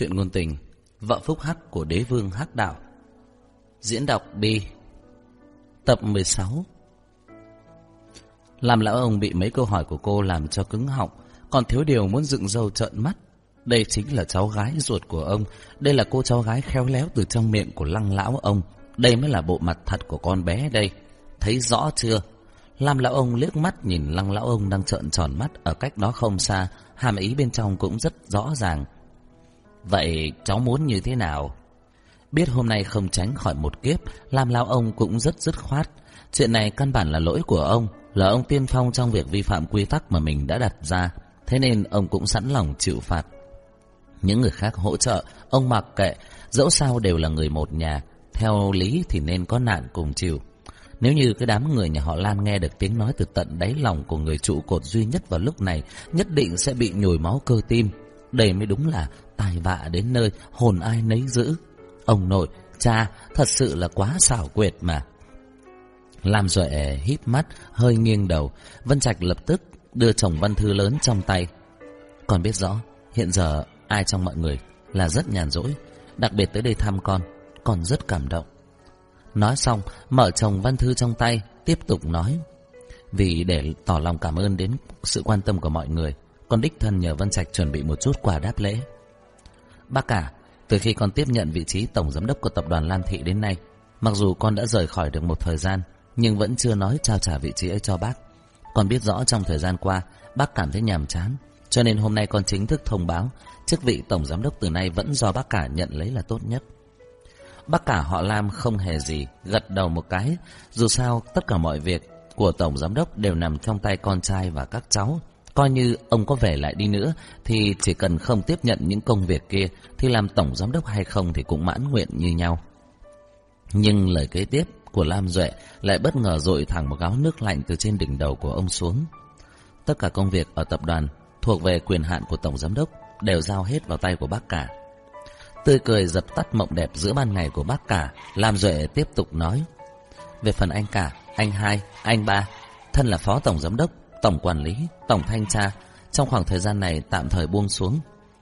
Chuyện ngôn tình, Vợ phúc hắc của đế vương hắc đạo. Diễn đọc Bi Tập 16 Làm lão ông bị mấy câu hỏi của cô làm cho cứng họng, Còn thiếu điều muốn dựng râu trợn mắt. Đây chính là cháu gái ruột của ông, Đây là cô cháu gái khéo léo từ trong miệng của lăng lão ông. Đây mới là bộ mặt thật của con bé đây. Thấy rõ chưa? Lam lão ông liếc mắt nhìn lăng lão ông đang trợn tròn mắt ở cách đó không xa, Hàm ý bên trong cũng rất rõ ràng. Vậy cháu muốn như thế nào? Biết hôm nay không tránh khỏi một kiếp, làm lao ông cũng rất dứt khoát. Chuyện này căn bản là lỗi của ông, là ông tiên phong trong việc vi phạm quy tắc mà mình đã đặt ra. Thế nên ông cũng sẵn lòng chịu phạt. Những người khác hỗ trợ, ông mặc kệ, dẫu sao đều là người một nhà. Theo lý thì nên có nạn cùng chịu. Nếu như cái đám người nhà họ Lan nghe được tiếng nói từ tận đáy lòng của người trụ cột duy nhất vào lúc này, nhất định sẽ bị nhồi máu cơ tim. Đây mới đúng là tài vạ đến nơi hồn ai nấy giữ. Ông nội, cha, thật sự là quá xảo quyệt mà. Lam Duệ híp mắt, hơi nghiêng đầu. Vân Trạch lập tức đưa chồng văn thư lớn trong tay. còn biết rõ, hiện giờ ai trong mọi người là rất nhàn rỗi, đặc biệt tới đây thăm con, con rất cảm động. Nói xong, mở chồng văn thư trong tay, tiếp tục nói. Vì để tỏ lòng cảm ơn đến sự quan tâm của mọi người, con đích thân nhờ Vân Trạch chuẩn bị một chút quà đáp lễ. Bác cả, từ khi con tiếp nhận vị trí tổng giám đốc của tập đoàn Lan Thị đến nay, mặc dù con đã rời khỏi được một thời gian, nhưng vẫn chưa nói trao trả vị trí ấy cho bác. Con biết rõ trong thời gian qua, bác cảm thấy nhàm chán, cho nên hôm nay con chính thức thông báo, chức vị tổng giám đốc từ nay vẫn do bác cả nhận lấy là tốt nhất. Bác cả họ Lam không hề gì, gật đầu một cái, dù sao tất cả mọi việc của tổng giám đốc đều nằm trong tay con trai và các cháu, Coi như ông có về lại đi nữa Thì chỉ cần không tiếp nhận những công việc kia Thì làm tổng giám đốc hay không Thì cũng mãn nguyện như nhau. Nhưng lời kế tiếp của Lam Duệ Lại bất ngờ dội thẳng một gáo nước lạnh Từ trên đỉnh đầu của ông xuống. Tất cả công việc ở tập đoàn Thuộc về quyền hạn của tổng giám đốc Đều giao hết vào tay của bác cả. Tươi cười dập tắt mộng đẹp giữa ban ngày của bác cả Lam Duệ tiếp tục nói. Về phần anh cả, anh hai, anh ba Thân là phó tổng giám đốc tổng quản lý, tổng thanh tra trong khoảng thời gian này tạm thời buông xuống.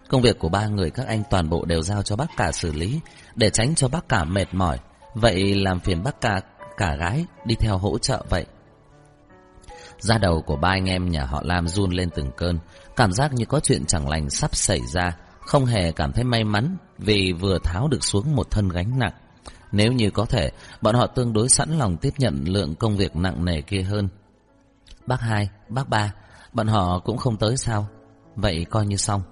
Công việc của ba người các anh toàn bộ đều giao cho bác cả xử lý để tránh cho bác cả mệt mỏi. Vậy làm phiền bác cả cả gái đi theo hỗ trợ vậy. Da đầu của ba anh em nhà họ Lam run lên từng cơn, cảm giác như có chuyện chẳng lành sắp xảy ra, không hề cảm thấy may mắn vì vừa tháo được xuống một thân gánh nặng. Nếu như có thể, bọn họ tương đối sẵn lòng tiếp nhận lượng công việc nặng nề kia hơn. Bác hai, bác ba, bọn họ cũng không tới sao? Vậy coi như xong.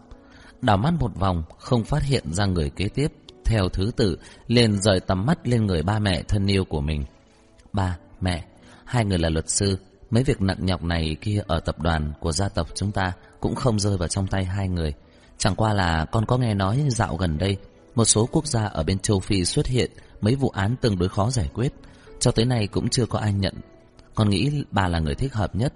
Đảo mắt một vòng, không phát hiện ra người kế tiếp. Theo thứ tự, liền rời tầm mắt lên người ba mẹ thân yêu của mình. Ba, mẹ, hai người là luật sư. Mấy việc nặng nhọc này kia ở tập đoàn của gia tộc chúng ta cũng không rơi vào trong tay hai người. Chẳng qua là con có nghe nói dạo gần đây, một số quốc gia ở bên châu Phi xuất hiện mấy vụ án tương đối khó giải quyết. Cho tới nay cũng chưa có ai nhận con nghĩ bà là người thích hợp nhất.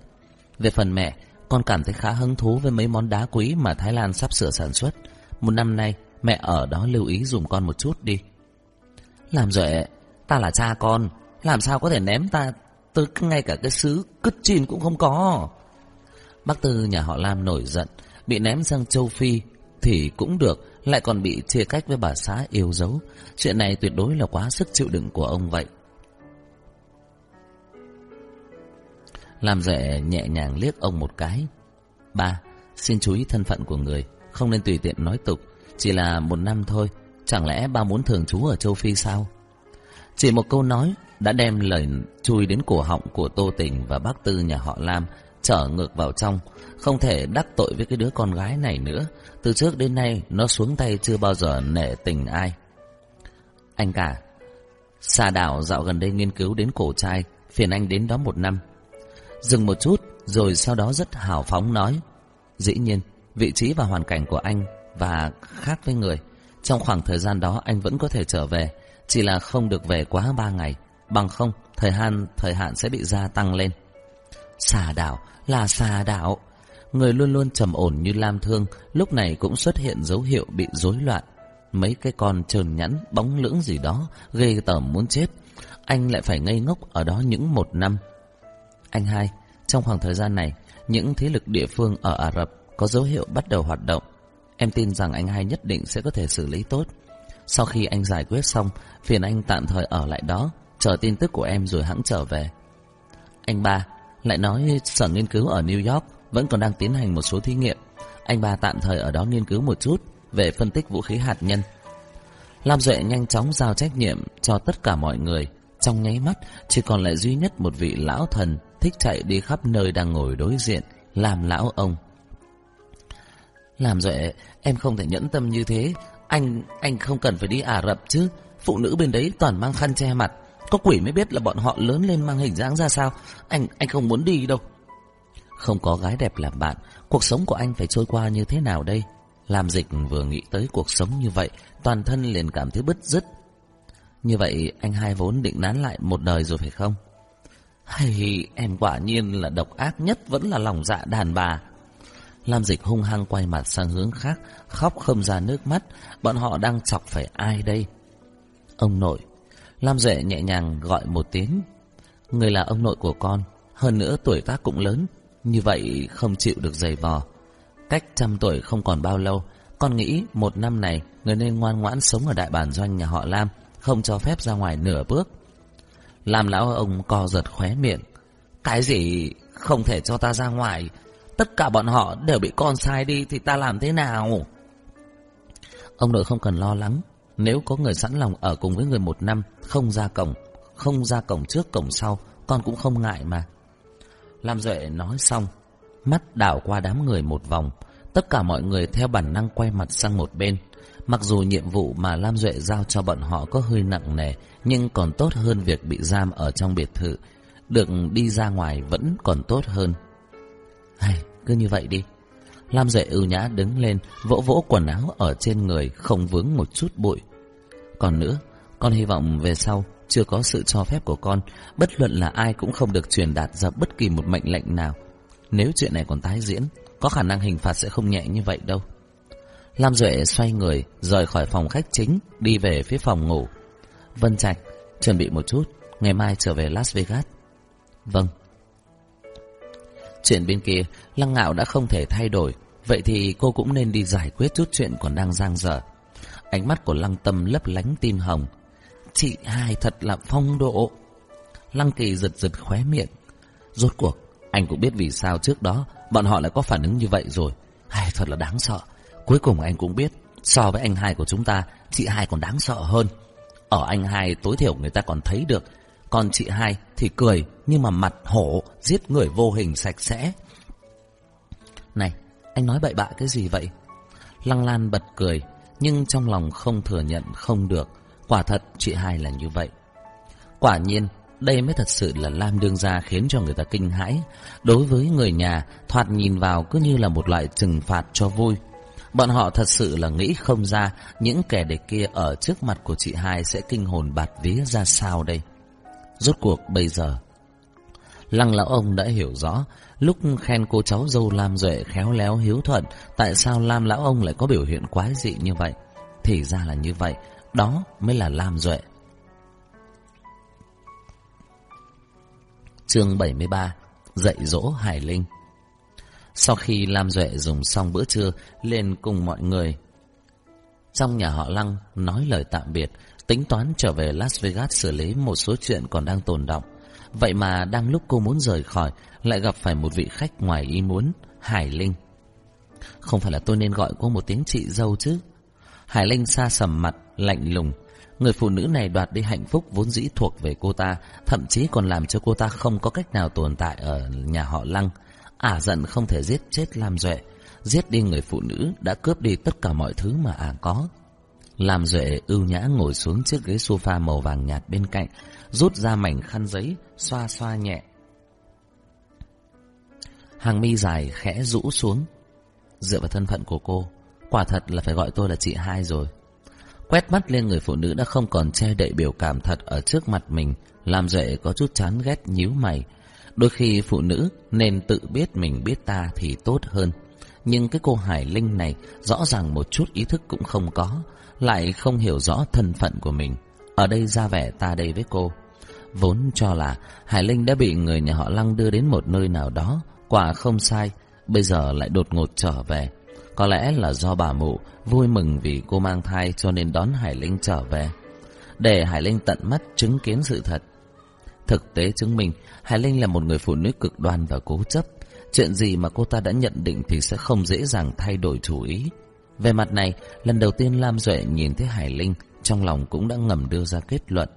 Về phần mẹ, con cảm thấy khá hứng thú với mấy món đá quý mà Thái Lan sắp sửa sản xuất. Một năm nay, mẹ ở đó lưu ý dùm con một chút đi. Làm rồi, ta là cha con, làm sao có thể ném ta tới ngay cả cái xứ cứt chìn cũng không có. Bác Tư nhà họ Lam nổi giận, bị ném sang châu Phi thì cũng được, lại còn bị chia cách với bà xã yêu dấu. Chuyện này tuyệt đối là quá sức chịu đựng của ông vậy. Làm rể nhẹ nhàng liếc ông một cái. Ba, xin chú ý thân phận của người, không nên tùy tiện nói tục. Chỉ là một năm thôi, chẳng lẽ ba muốn thường trú ở châu Phi sao? Chỉ một câu nói đã đem lời chui đến cổ họng của Tô Tình và bác Tư nhà họ Lam trở ngược vào trong. Không thể đắc tội với cái đứa con gái này nữa. Từ trước đến nay nó xuống tay chưa bao giờ nể tình ai. Anh cả, Sa đảo dạo gần đây nghiên cứu đến cổ trai, phiền anh đến đó một năm. Dừng một chút, rồi sau đó rất hào phóng nói. Dĩ nhiên, vị trí và hoàn cảnh của anh và khác với người. Trong khoảng thời gian đó, anh vẫn có thể trở về, Chỉ là không được về quá ba ngày. Bằng không, thời hạn thời hạn sẽ bị gia tăng lên. Xà đảo, là xà đảo. Người luôn luôn trầm ổn như Lam Thương, Lúc này cũng xuất hiện dấu hiệu bị rối loạn. Mấy cái con trơn nhẵn, Bóng lưỡng gì đó, Ghê tởm muốn chết. Anh lại phải ngây ngốc ở đó những một năm anh hai, trong khoảng thời gian này, những thế lực địa phương ở Ả Rập có dấu hiệu bắt đầu hoạt động. Em tin rằng anh hai nhất định sẽ có thể xử lý tốt. Sau khi anh giải quyết xong, phiền anh tạm thời ở lại đó, chờ tin tức của em rồi hãng trở về. Anh ba lại nói sở nghiên cứu ở New York vẫn còn đang tiến hành một số thí nghiệm. Anh ba tạm thời ở đó nghiên cứu một chút về phân tích vũ khí hạt nhân. Lam Duệ nhanh chóng giao trách nhiệm cho tất cả mọi người. Trong nháy mắt, chỉ còn lại duy nhất một vị lão thần thích chạy đi khắp nơi đang ngồi đối diện, làm lão ông. Làm Duệ, em không thể nhẫn tâm như thế. Anh, anh không cần phải đi Ả Rập chứ. Phụ nữ bên đấy toàn mang khăn che mặt. Có quỷ mới biết là bọn họ lớn lên mang hình dáng ra sao. Anh, anh không muốn đi đâu. Không có gái đẹp làm bạn, cuộc sống của anh phải trôi qua như thế nào đây? Làm dịch vừa nghĩ tới cuộc sống như vậy, toàn thân liền cảm thấy bứt rứt. Như vậy anh hai vốn định nán lại một đời rồi phải không? Hay em quả nhiên là độc ác nhất vẫn là lòng dạ đàn bà. Lam dịch hung hăng quay mặt sang hướng khác, khóc không ra nước mắt, bọn họ đang chọc phải ai đây? Ông nội. Lam Duệ nhẹ nhàng gọi một tiếng. Người là ông nội của con, hơn nữa tuổi tác cũng lớn, như vậy không chịu được giày vò. Cách trăm tuổi không còn bao lâu, con nghĩ một năm này người nên ngoan ngoãn sống ở đại bản doanh nhà họ Lam, không cho phép ra ngoài nửa bước. Làm lão ông co giật khóe miệng. Cái gì không thể cho ta ra ngoài, tất cả bọn họ đều bị con sai đi thì ta làm thế nào? Ông nội không cần lo lắng, nếu có người sẵn lòng ở cùng với người một năm, không ra cổng, không ra cổng trước cổng sau, con cũng không ngại mà. Lam Duệ nói xong, mắt đảo qua đám người một vòng, tất cả mọi người theo bản năng quay mặt sang một bên. Mặc dù nhiệm vụ mà Lam Duệ giao cho bọn họ có hơi nặng nề, nhưng còn tốt hơn việc bị giam ở trong biệt thự. Được đi ra ngoài vẫn còn tốt hơn. Hay, cứ như vậy đi. Lam Duệ ưu nhã đứng lên, vỗ vỗ quần áo ở trên người, không vướng một chút bụi. Còn nữa, con hy vọng về sau chưa có sự cho phép của con, bất luận là ai cũng không được truyền đạt ra bất kỳ một mệnh lệnh nào. Nếu chuyện này còn tái diễn, có khả năng hình phạt sẽ không nhẹ như vậy đâu. Lam Duệ xoay người, rời khỏi phòng khách chính, đi về phía phòng ngủ. Vân Trạch, chuẩn bị một chút, ngày mai trở về Las Vegas. Vâng. Chuyện bên kia, Lăng Ngạo đã không thể thay đổi, vậy thì cô cũng nên đi giải quyết chút chuyện còn đang giang dở. Ánh mắt của Lăng Tâm lấp lánh tim hồng, Chị hai thật là phong độ. Lăng kỳ giật giật khóe miệng. Rốt cuộc, anh cũng biết vì sao trước đó bọn họ lại có phản ứng như vậy rồi. Hay thật là đáng sợ. Cuối cùng anh cũng biết, so với anh hai của chúng ta, chị hai còn đáng sợ hơn. Ở anh hai tối thiểu người ta còn thấy được. Còn chị hai thì cười, nhưng mà mặt hổ, giết người vô hình sạch sẽ. Này, anh nói bậy bạ cái gì vậy? Lăng Lan bật cười, nhưng trong lòng không thừa nhận không được. Quả thật chị hai là như vậy. Quả nhiên, đây mới thật sự là Lam Đương Gia khiến cho người ta kinh hãi. Đối với người nhà, thoạt nhìn vào cứ như là một loại trừng phạt cho vui. Bọn họ thật sự là nghĩ không ra những kẻ địch kia ở trước mặt của chị hai sẽ kinh hồn bạt vía ra sao đây. Rốt cuộc bây giờ, Lăng lão ông đã hiểu rõ, lúc khen cô cháu dâu Lam Duệ khéo léo hiếu thuận, tại sao Lam lão ông lại có biểu hiện quái dị như vậy? Thì ra là như vậy, đó mới là Lam Duệ. Chương 73 Dạy dỗ Hải Linh sau khi Lam Duệ dùng xong bữa trưa lên cùng mọi người trong nhà họ Lăng nói lời tạm biệt tính toán trở về Las Vegas xử lý một số chuyện còn đang tồn động. Vậy mà đang lúc cô muốn rời khỏi lại gặp phải một vị khách ngoài ý muốn, Hải Linh. Không phải là tôi nên gọi cô một tiếng chị dâu chứ? Hải Linh xa sầm mặt, lạnh lùng. Người phụ nữ này đoạt đi hạnh phúc vốn dĩ thuộc về cô ta, thậm chí còn làm cho cô ta không có cách nào tồn tại ở nhà họ Lăng. Ả giận không thể giết chết Lam Duệ, giết đi người phụ nữ đã cướp đi tất cả mọi thứ mà Ả có. Lam Duệ ưu nhã ngồi xuống chiếc ghế sofa màu vàng nhạt bên cạnh, rút ra mảnh khăn giấy, xoa xoa nhẹ. Hàng mi dài khẽ rũ xuống. Dựa vào thân phận của cô, quả thật là phải gọi tôi là chị hai rồi. Quét mắt lên người phụ nữ đã không còn che đậy biểu cảm thật ở trước mặt mình, làm Duệ có chút chán ghét nhíu mày. Đôi khi phụ nữ nên tự biết mình biết ta thì tốt hơn. Nhưng cái cô Hải Linh này rõ ràng một chút ý thức cũng không có, lại không hiểu rõ thân phận của mình. Ở đây ra vẻ ta đây với cô. Vốn cho là Hải Linh đã bị người nhà họ Lăng đưa đến một nơi nào đó, quả không sai, bây giờ lại đột ngột trở về Có lẽ là do bà mụ vui mừng vì cô mang thai cho nên đón Hải Linh trở về. Để Hải Linh tận mắt chứng kiến sự thật. Thực tế chứng minh Hải Linh là một người phụ nữ cực đoan và cố chấp. Chuyện gì mà cô ta đã nhận định thì sẽ không dễ dàng thay đổi chủ ý. Về mặt này, lần đầu tiên Lam Duệ nhìn thấy Hải Linh, trong lòng cũng đã ngầm đưa ra kết luận.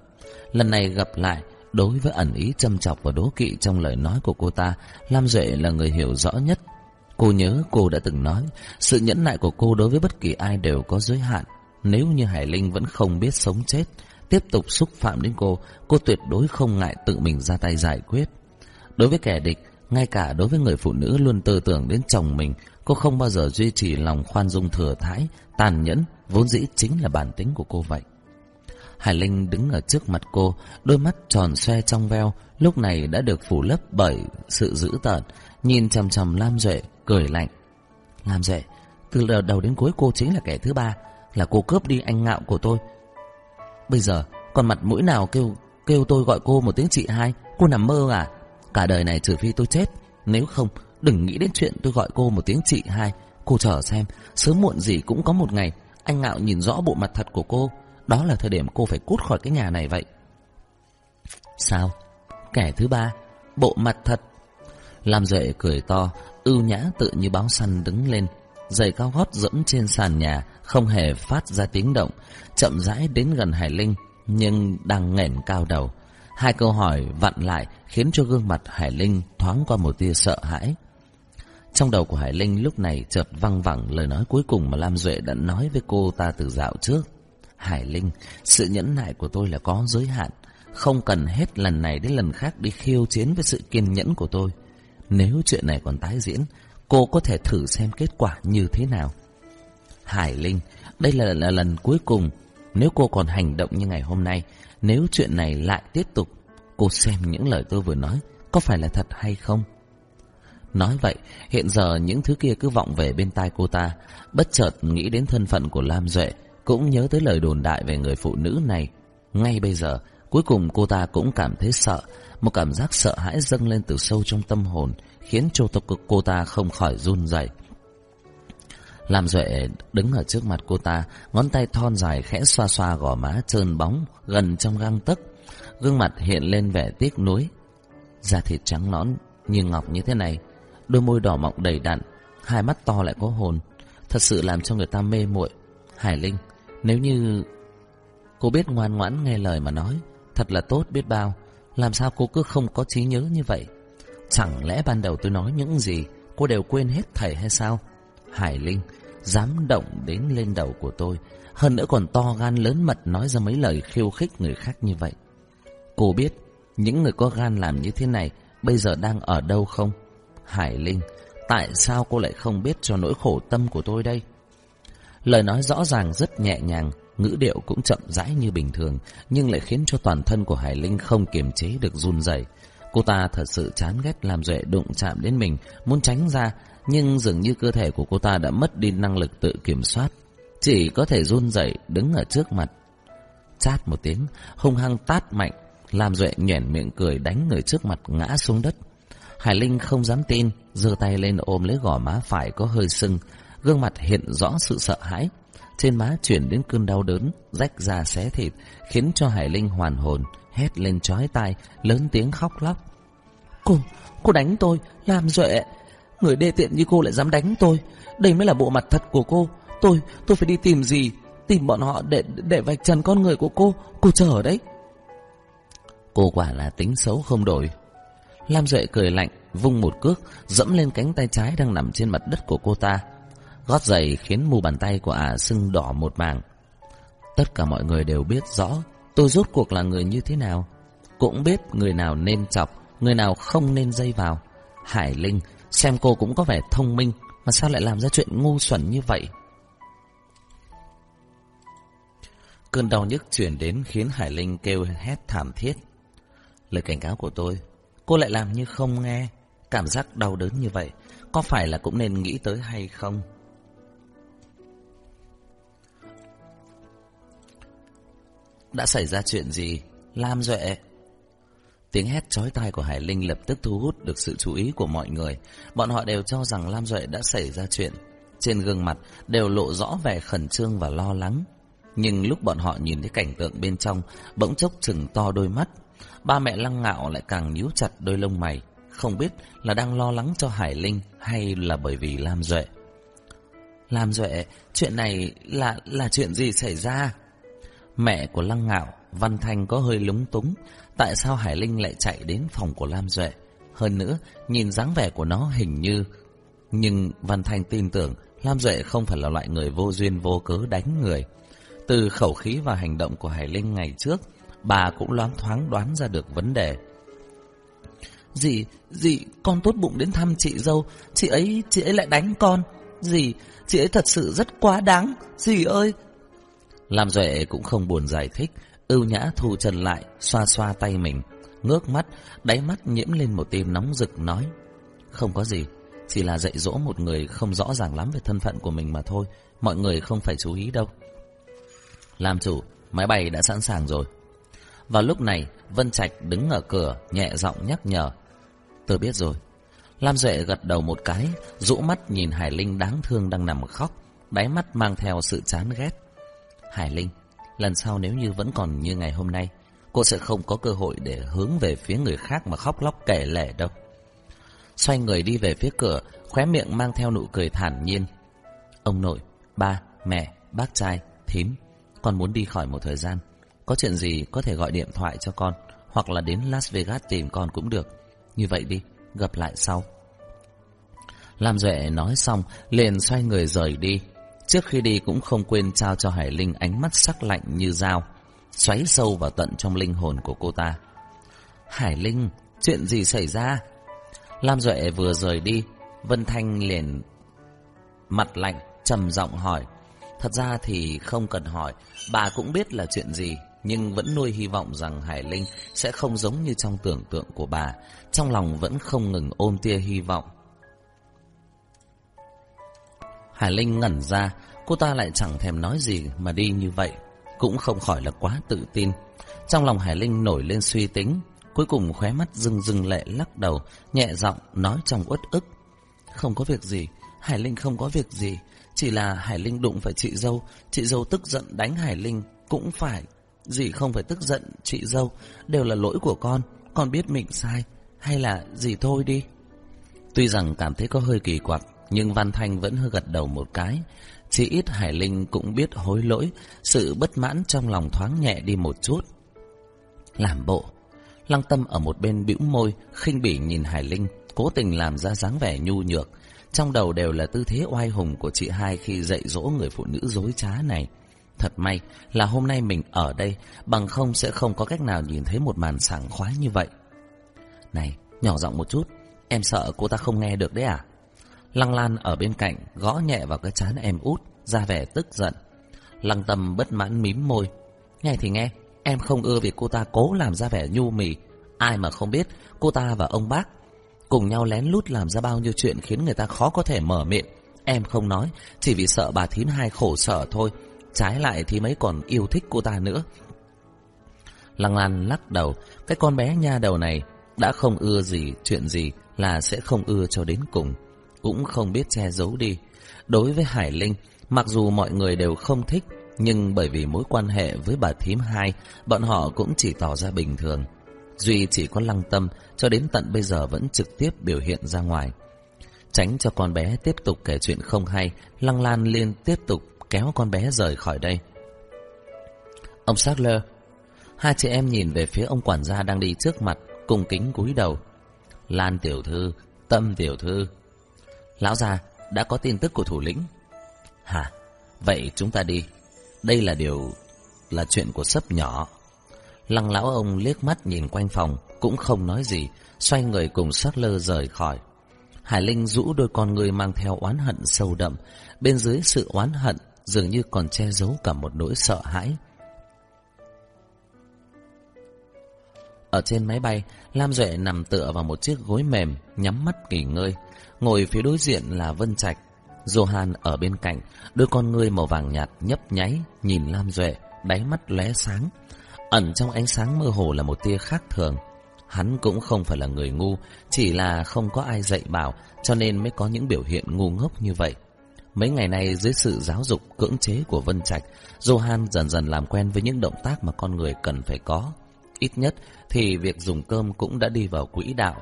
Lần này gặp lại, đối với ẩn ý châm chọc và đố kỵ trong lời nói của cô ta, Lam Duệ là người hiểu rõ nhất. Cô nhớ cô đã từng nói, sự nhẫn nại của cô đối với bất kỳ ai đều có giới hạn. Nếu như Hải Linh vẫn không biết sống chết, tiếp tục xúc phạm đến cô, cô tuyệt đối không ngại tự mình ra tay giải quyết. Đối với kẻ địch, ngay cả đối với người phụ nữ luôn tư tưởng đến chồng mình, cô không bao giờ duy trì lòng khoan dung thừa thái, tàn nhẫn, vốn dĩ chính là bản tính của cô vậy. Hải Linh đứng ở trước mặt cô, đôi mắt tròn xoe trong veo, lúc này đã được phủ lấp bởi sự dữ tợn, nhìn chằm chằm Lam Duệ, cười lạnh. Lam Duệ, từ đầu đến cuối cô chính là kẻ thứ ba, là cô cướp đi anh ngạo của tôi. Bây giờ, còn mặt mũi nào kêu kêu tôi gọi cô một tiếng chị hai, cô nằm mơ à? Cả đời này trừ phi tôi chết, nếu không, đừng nghĩ đến chuyện tôi gọi cô một tiếng chị hai. Cô chờ xem, sớm muộn gì cũng có một ngày, anh ngạo nhìn rõ bộ mặt thật của cô, đó là thời điểm cô phải cút khỏi cái nhà này vậy. Sao? Kẻ thứ ba, bộ mặt thật. Lam Duệ cười to, ưu nhã tự như báo săn đứng lên, giày cao gót dẫm trên sàn nhà, không hề phát ra tiếng động, chậm rãi đến gần Hải Linh, nhưng đang nghển cao đầu. Hai câu hỏi vặn lại khiến cho gương mặt Hải Linh thoáng qua một tia sợ hãi. Trong đầu của Hải Linh lúc này chợt văng vẳng lời nói cuối cùng mà Lam Duệ đã nói với cô ta từ dạo trước. Hải Linh, sự nhẫn nại của tôi là có giới hạn. Không cần hết lần này đến lần khác đi khiêu chiến với sự kiên nhẫn của tôi. Nếu chuyện này còn tái diễn, cô có thể thử xem kết quả như thế nào. Hải Linh, đây là, là lần cuối cùng. Nếu cô còn hành động như ngày hôm nay, nếu chuyện này lại tiếp tục, cô xem những lời tôi vừa nói có phải là thật hay không? Nói vậy, hiện giờ những thứ kia cứ vọng về bên tai cô ta, bất chợt nghĩ đến thân phận của Lam Duệ, cũng nhớ tới lời đồn đại về người phụ nữ này. Ngay bây giờ, cuối cùng cô ta cũng cảm thấy sợ, một cảm giác sợ hãi dâng lên từ sâu trong tâm hồn, khiến cho cô ta không khỏi run rẩy. Lam Duệ đứng ở trước mặt cô ta, ngón tay thon dài khẽ xoa xoa gò má trơn bóng, gần trong găng tấc. Gương mặt hiện lên vẻ tiếc nuối. Da thịt trắng nõn như ngọc như thế này, đôi môi đỏ mọng đầy đặn, hai mắt to lại có hồn, thật sự làm cho người ta mê muội. Hải Linh, nếu như cô biết ngoan ngoãn nghe lời mà nói, thật là tốt biết bao. Làm sao cô cứ không có trí nhớ như vậy? Chẳng lẽ ban đầu tôi nói những gì cô đều quên hết thầy hay sao? Hải Linh dám động đến lên đầu của tôi, hơn nữa còn to gan lớn mật nói ra mấy lời khiêu khích người khác như vậy. Cô biết những người có gan làm như thế này bây giờ đang ở đâu không? Hải Linh, tại sao cô lại không biết cho nỗi khổ tâm của tôi đây? Lời nói rõ ràng rất nhẹ nhàng, ngữ điệu cũng chậm rãi như bình thường, nhưng lại khiến cho toàn thân của Hải Linh không kiềm chế được run rẩy. Cô ta thật sự chán ghét làm Duệ đụng chạm đến mình, muốn tránh ra, nhưng dường như cơ thể của cô ta đã mất đi năng lực tự kiểm soát, chỉ có thể run rẩy đứng ở trước mặt. Chát một tiếng, hung hăng tát mạnh, làm Duệ nhuyễn miệng cười đánh người trước mặt ngã xuống đất. Hải Linh không dám tin, giơ tay lên ôm lấy gò má phải có hơi sưng, gương mặt hiện rõ sự sợ hãi. Trên má chuyển đến cơn đau đớn, rách da xé thịt, khiến cho Hải Linh hoàn hồn, hét lên chói tai, lớn tiếng khóc lóc. Cô, cô đánh tôi, làm duệ. Người đê tiện như cô lại dám đánh tôi. Đây mới là bộ mặt thật của cô. Tôi, tôi phải đi tìm gì? Tìm bọn họ để để vạch trần con người của cô. Cô chờ đấy. Cô quả là tính xấu không đổi. Lam Duệ cười lạnh, vung một cước, dẫm lên cánh tay trái đang nằm trên mặt đất của cô ta. Gót giày khiến mu bàn tay của ả sưng đỏ một màng Tất cả mọi người đều biết rõ tôi rốt cuộc là người như thế nào. Cũng biết người nào nên chọc, người nào không nên dây vào. Hải Linh, xem cô cũng có vẻ thông minh, mà sao lại làm ra chuyện ngu xuẩn như vậy? Cơn đau nhức chuyển đến khiến Hải Linh kêu hét thảm thiết. Lời cảnh cáo của tôi, cô lại làm như không nghe. Cảm giác đau đớn như vậy, có phải là cũng nên nghĩ tới hay không? Đã xảy ra chuyện gì? Lam Duệ. Tiếng hét chói tai của Hải Linh lập tức thu hút được sự chú ý của mọi người. Bọn họ đều cho rằng Lam Duệ đã xảy ra chuyện. trên gương mặt đều lộ rõ vẻ khẩn trương và lo lắng. Nhưng lúc bọn họ nhìn thấy cảnh tượng bên trong, bỗng chốc chừng to đôi mắt. Ba mẹ lăng ngạo lại càng nhíu chặt đôi lông mày, không biết là đang lo lắng cho Hải Linh hay là bởi vì Lam Duệ. Lam Duệ, chuyện này là là chuyện gì xảy ra? Mẹ của lăng ngạo, Văn Thanh có hơi lúng túng. Tại sao Hải Linh lại chạy đến phòng của Lam Duệ? Hơn nữa, nhìn dáng vẻ của nó hình như... Nhưng Văn Thanh tin tưởng Lam Duệ không phải là loại người vô duyên vô cớ đánh người. Từ khẩu khí và hành động của Hải Linh ngày trước, bà cũng loáng thoáng đoán ra được vấn đề. Dì, dì, con tốt bụng đến thăm chị dâu, chị ấy, chị ấy lại đánh con. Dì, chị ấy thật sự rất quá đáng, dì ơi. Lam Duệ cũng không buồn giải thích, ưu nhã thu chân lại, xoa xoa tay mình, ngước mắt, đáy mắt nhiễm lên một tia nóng rực nói. Không có gì, chỉ là dạy dỗ một người không rõ ràng lắm về thân phận của mình mà thôi, mọi người không phải chú ý đâu. Làm chủ, máy bay đã sẵn sàng rồi. Vào lúc này, Vân Trạch đứng ở cửa, nhẹ giọng nhắc nhở. Tôi biết rồi. Lam Duệ gật đầu một cái, rũ mắt nhìn Hải Linh đáng thương đang nằm khóc, đáy mắt mang theo sự chán ghét. Hải Linh, lần sau nếu như vẫn còn như ngày hôm nay, cô sẽ không có cơ hội để hướng về phía người khác mà khóc lóc kể lể đâu. Xoay người đi về phía cửa, khóe miệng mang theo nụ cười thản nhiên. Ông nội, ba, mẹ, bác trai, thím, con muốn đi khỏi một thời gian. Có chuyện gì có thể gọi điện thoại cho con, hoặc là đến Las Vegas tìm con cũng được. Như vậy đi, gặp lại sau. Lam Duệ nói xong, liền xoay người rời đi. Trước khi đi cũng không quên trao cho Hải Linh ánh mắt sắc lạnh như dao, xoáy sâu vào tận trong linh hồn của cô ta. Hải Linh, chuyện gì xảy ra? Lam Duệ vừa rời đi, Vân Thanh liền mặt lạnh, trầm giọng hỏi. Thật ra thì không cần hỏi, bà cũng biết là chuyện gì, nhưng vẫn nuôi hy vọng rằng Hải Linh sẽ không giống như trong tưởng tượng của bà, trong lòng vẫn không ngừng ôm tia hy vọng. Hải Linh ngẩn ra, cô ta lại chẳng thèm nói gì mà đi như vậy, cũng không khỏi là quá tự tin. Trong lòng Hải Linh nổi lên suy tính, cuối cùng khóe mắt rưng rưng lệ lắc đầu, nhẹ giọng nói trong uất ức. Không có việc gì, Hải Linh không có việc gì, chỉ là Hải Linh đụng phải chị dâu, chị dâu tức giận đánh Hải Linh, cũng phải. Dì không phải tức giận chị dâu, đều là lỗi của con, con biết mình sai, hay là dì thôi đi. Tuy rằng cảm thấy có hơi kỳ quặc, nhưng Văn Thanh vẫn hơi gật đầu một cái. Chỉ ít Hải Linh cũng biết hối lỗi, sự bất mãn trong lòng thoáng nhẹ đi một chút. Làm bộ. Lăng tâm ở một bên bĩu môi, khinh bỉ nhìn Hải Linh, cố tình làm ra dáng vẻ nhu nhược. Trong đầu đều là tư thế oai hùng của chị hai khi dạy dỗ người phụ nữ dối trá này. Thật may là hôm nay mình ở đây, bằng không sẽ không có cách nào nhìn thấy một màn sảng khoái như vậy. Này, nhỏ giọng một chút, em sợ cô ta không nghe được đấy à? Lăng Lan ở bên cạnh gõ nhẹ vào cái chán em út, ra vẻ tức giận. Lăng Tâm bất mãn mím môi. Nghe thì nghe, em không ưa vì cô ta cố làm ra vẻ nhu mì. Ai mà không biết cô ta và ông bác cùng nhau lén lút làm ra bao nhiêu chuyện khiến người ta khó có thể mở miệng. Em không nói, chỉ vì sợ bà thím hai khổ sở thôi. Trái lại thì mấy còn yêu thích cô ta nữa. Lăng Lan lắc đầu, cái con bé nha đầu này đã không ưa gì, chuyện gì là sẽ không ưa cho đến cùng cũng không biết che giấu đi. Đối với Hải Linh, mặc dù mọi người đều không thích, nhưng bởi vì mối quan hệ với bà thím hai, bọn họ cũng chỉ tỏ ra bình thường. Duy chỉ có lăng tâm, cho đến tận bây giờ vẫn trực tiếp biểu hiện ra ngoài. Tránh cho con bé tiếp tục kể chuyện không hay, Lăng Lan liên tiếp tục kéo con bé rời khỏi đây. Ông Sackler, hai chị em nhìn về phía ông quản gia đang đi trước mặt, cùng kính cúi đầu. Lan tiểu thư, tâm tiểu thư, Lão già, đã có tin tức của thủ lĩnh. Hả? Vậy chúng ta đi. Đây là điều... là chuyện của sấp nhỏ. Lăng lão ông liếc mắt nhìn quanh phòng, cũng không nói gì, xoay người cùng sát lơ rời khỏi. Hải Linh rũ đôi con người mang theo oán hận sâu đậm, bên dưới sự oán hận dường như còn che giấu cả một nỗi sợ hãi. Ở trên máy bay, Lam Duệ nằm tựa vào một chiếc gối mềm, nhắm mắt nghỉ ngơi. Ngồi phía đối diện là Vân Trạch. Johan ở bên cạnh, đôi con ngươi màu vàng nhạt nhấp nháy, nhìn Lam Duệ, đáy mắt lóe sáng. Ẩn trong ánh sáng mơ hồ là một tia khác thường. Hắn cũng không phải là người ngu, chỉ là không có ai dạy bảo, cho nên mới có những biểu hiện ngu ngốc như vậy. Mấy ngày nay dưới sự giáo dục cưỡng chế của Vân Trạch, Johan dần dần làm quen với những động tác mà con người cần phải có. Ít nhất thì việc dùng cơm cũng đã đi vào quỹ đạo.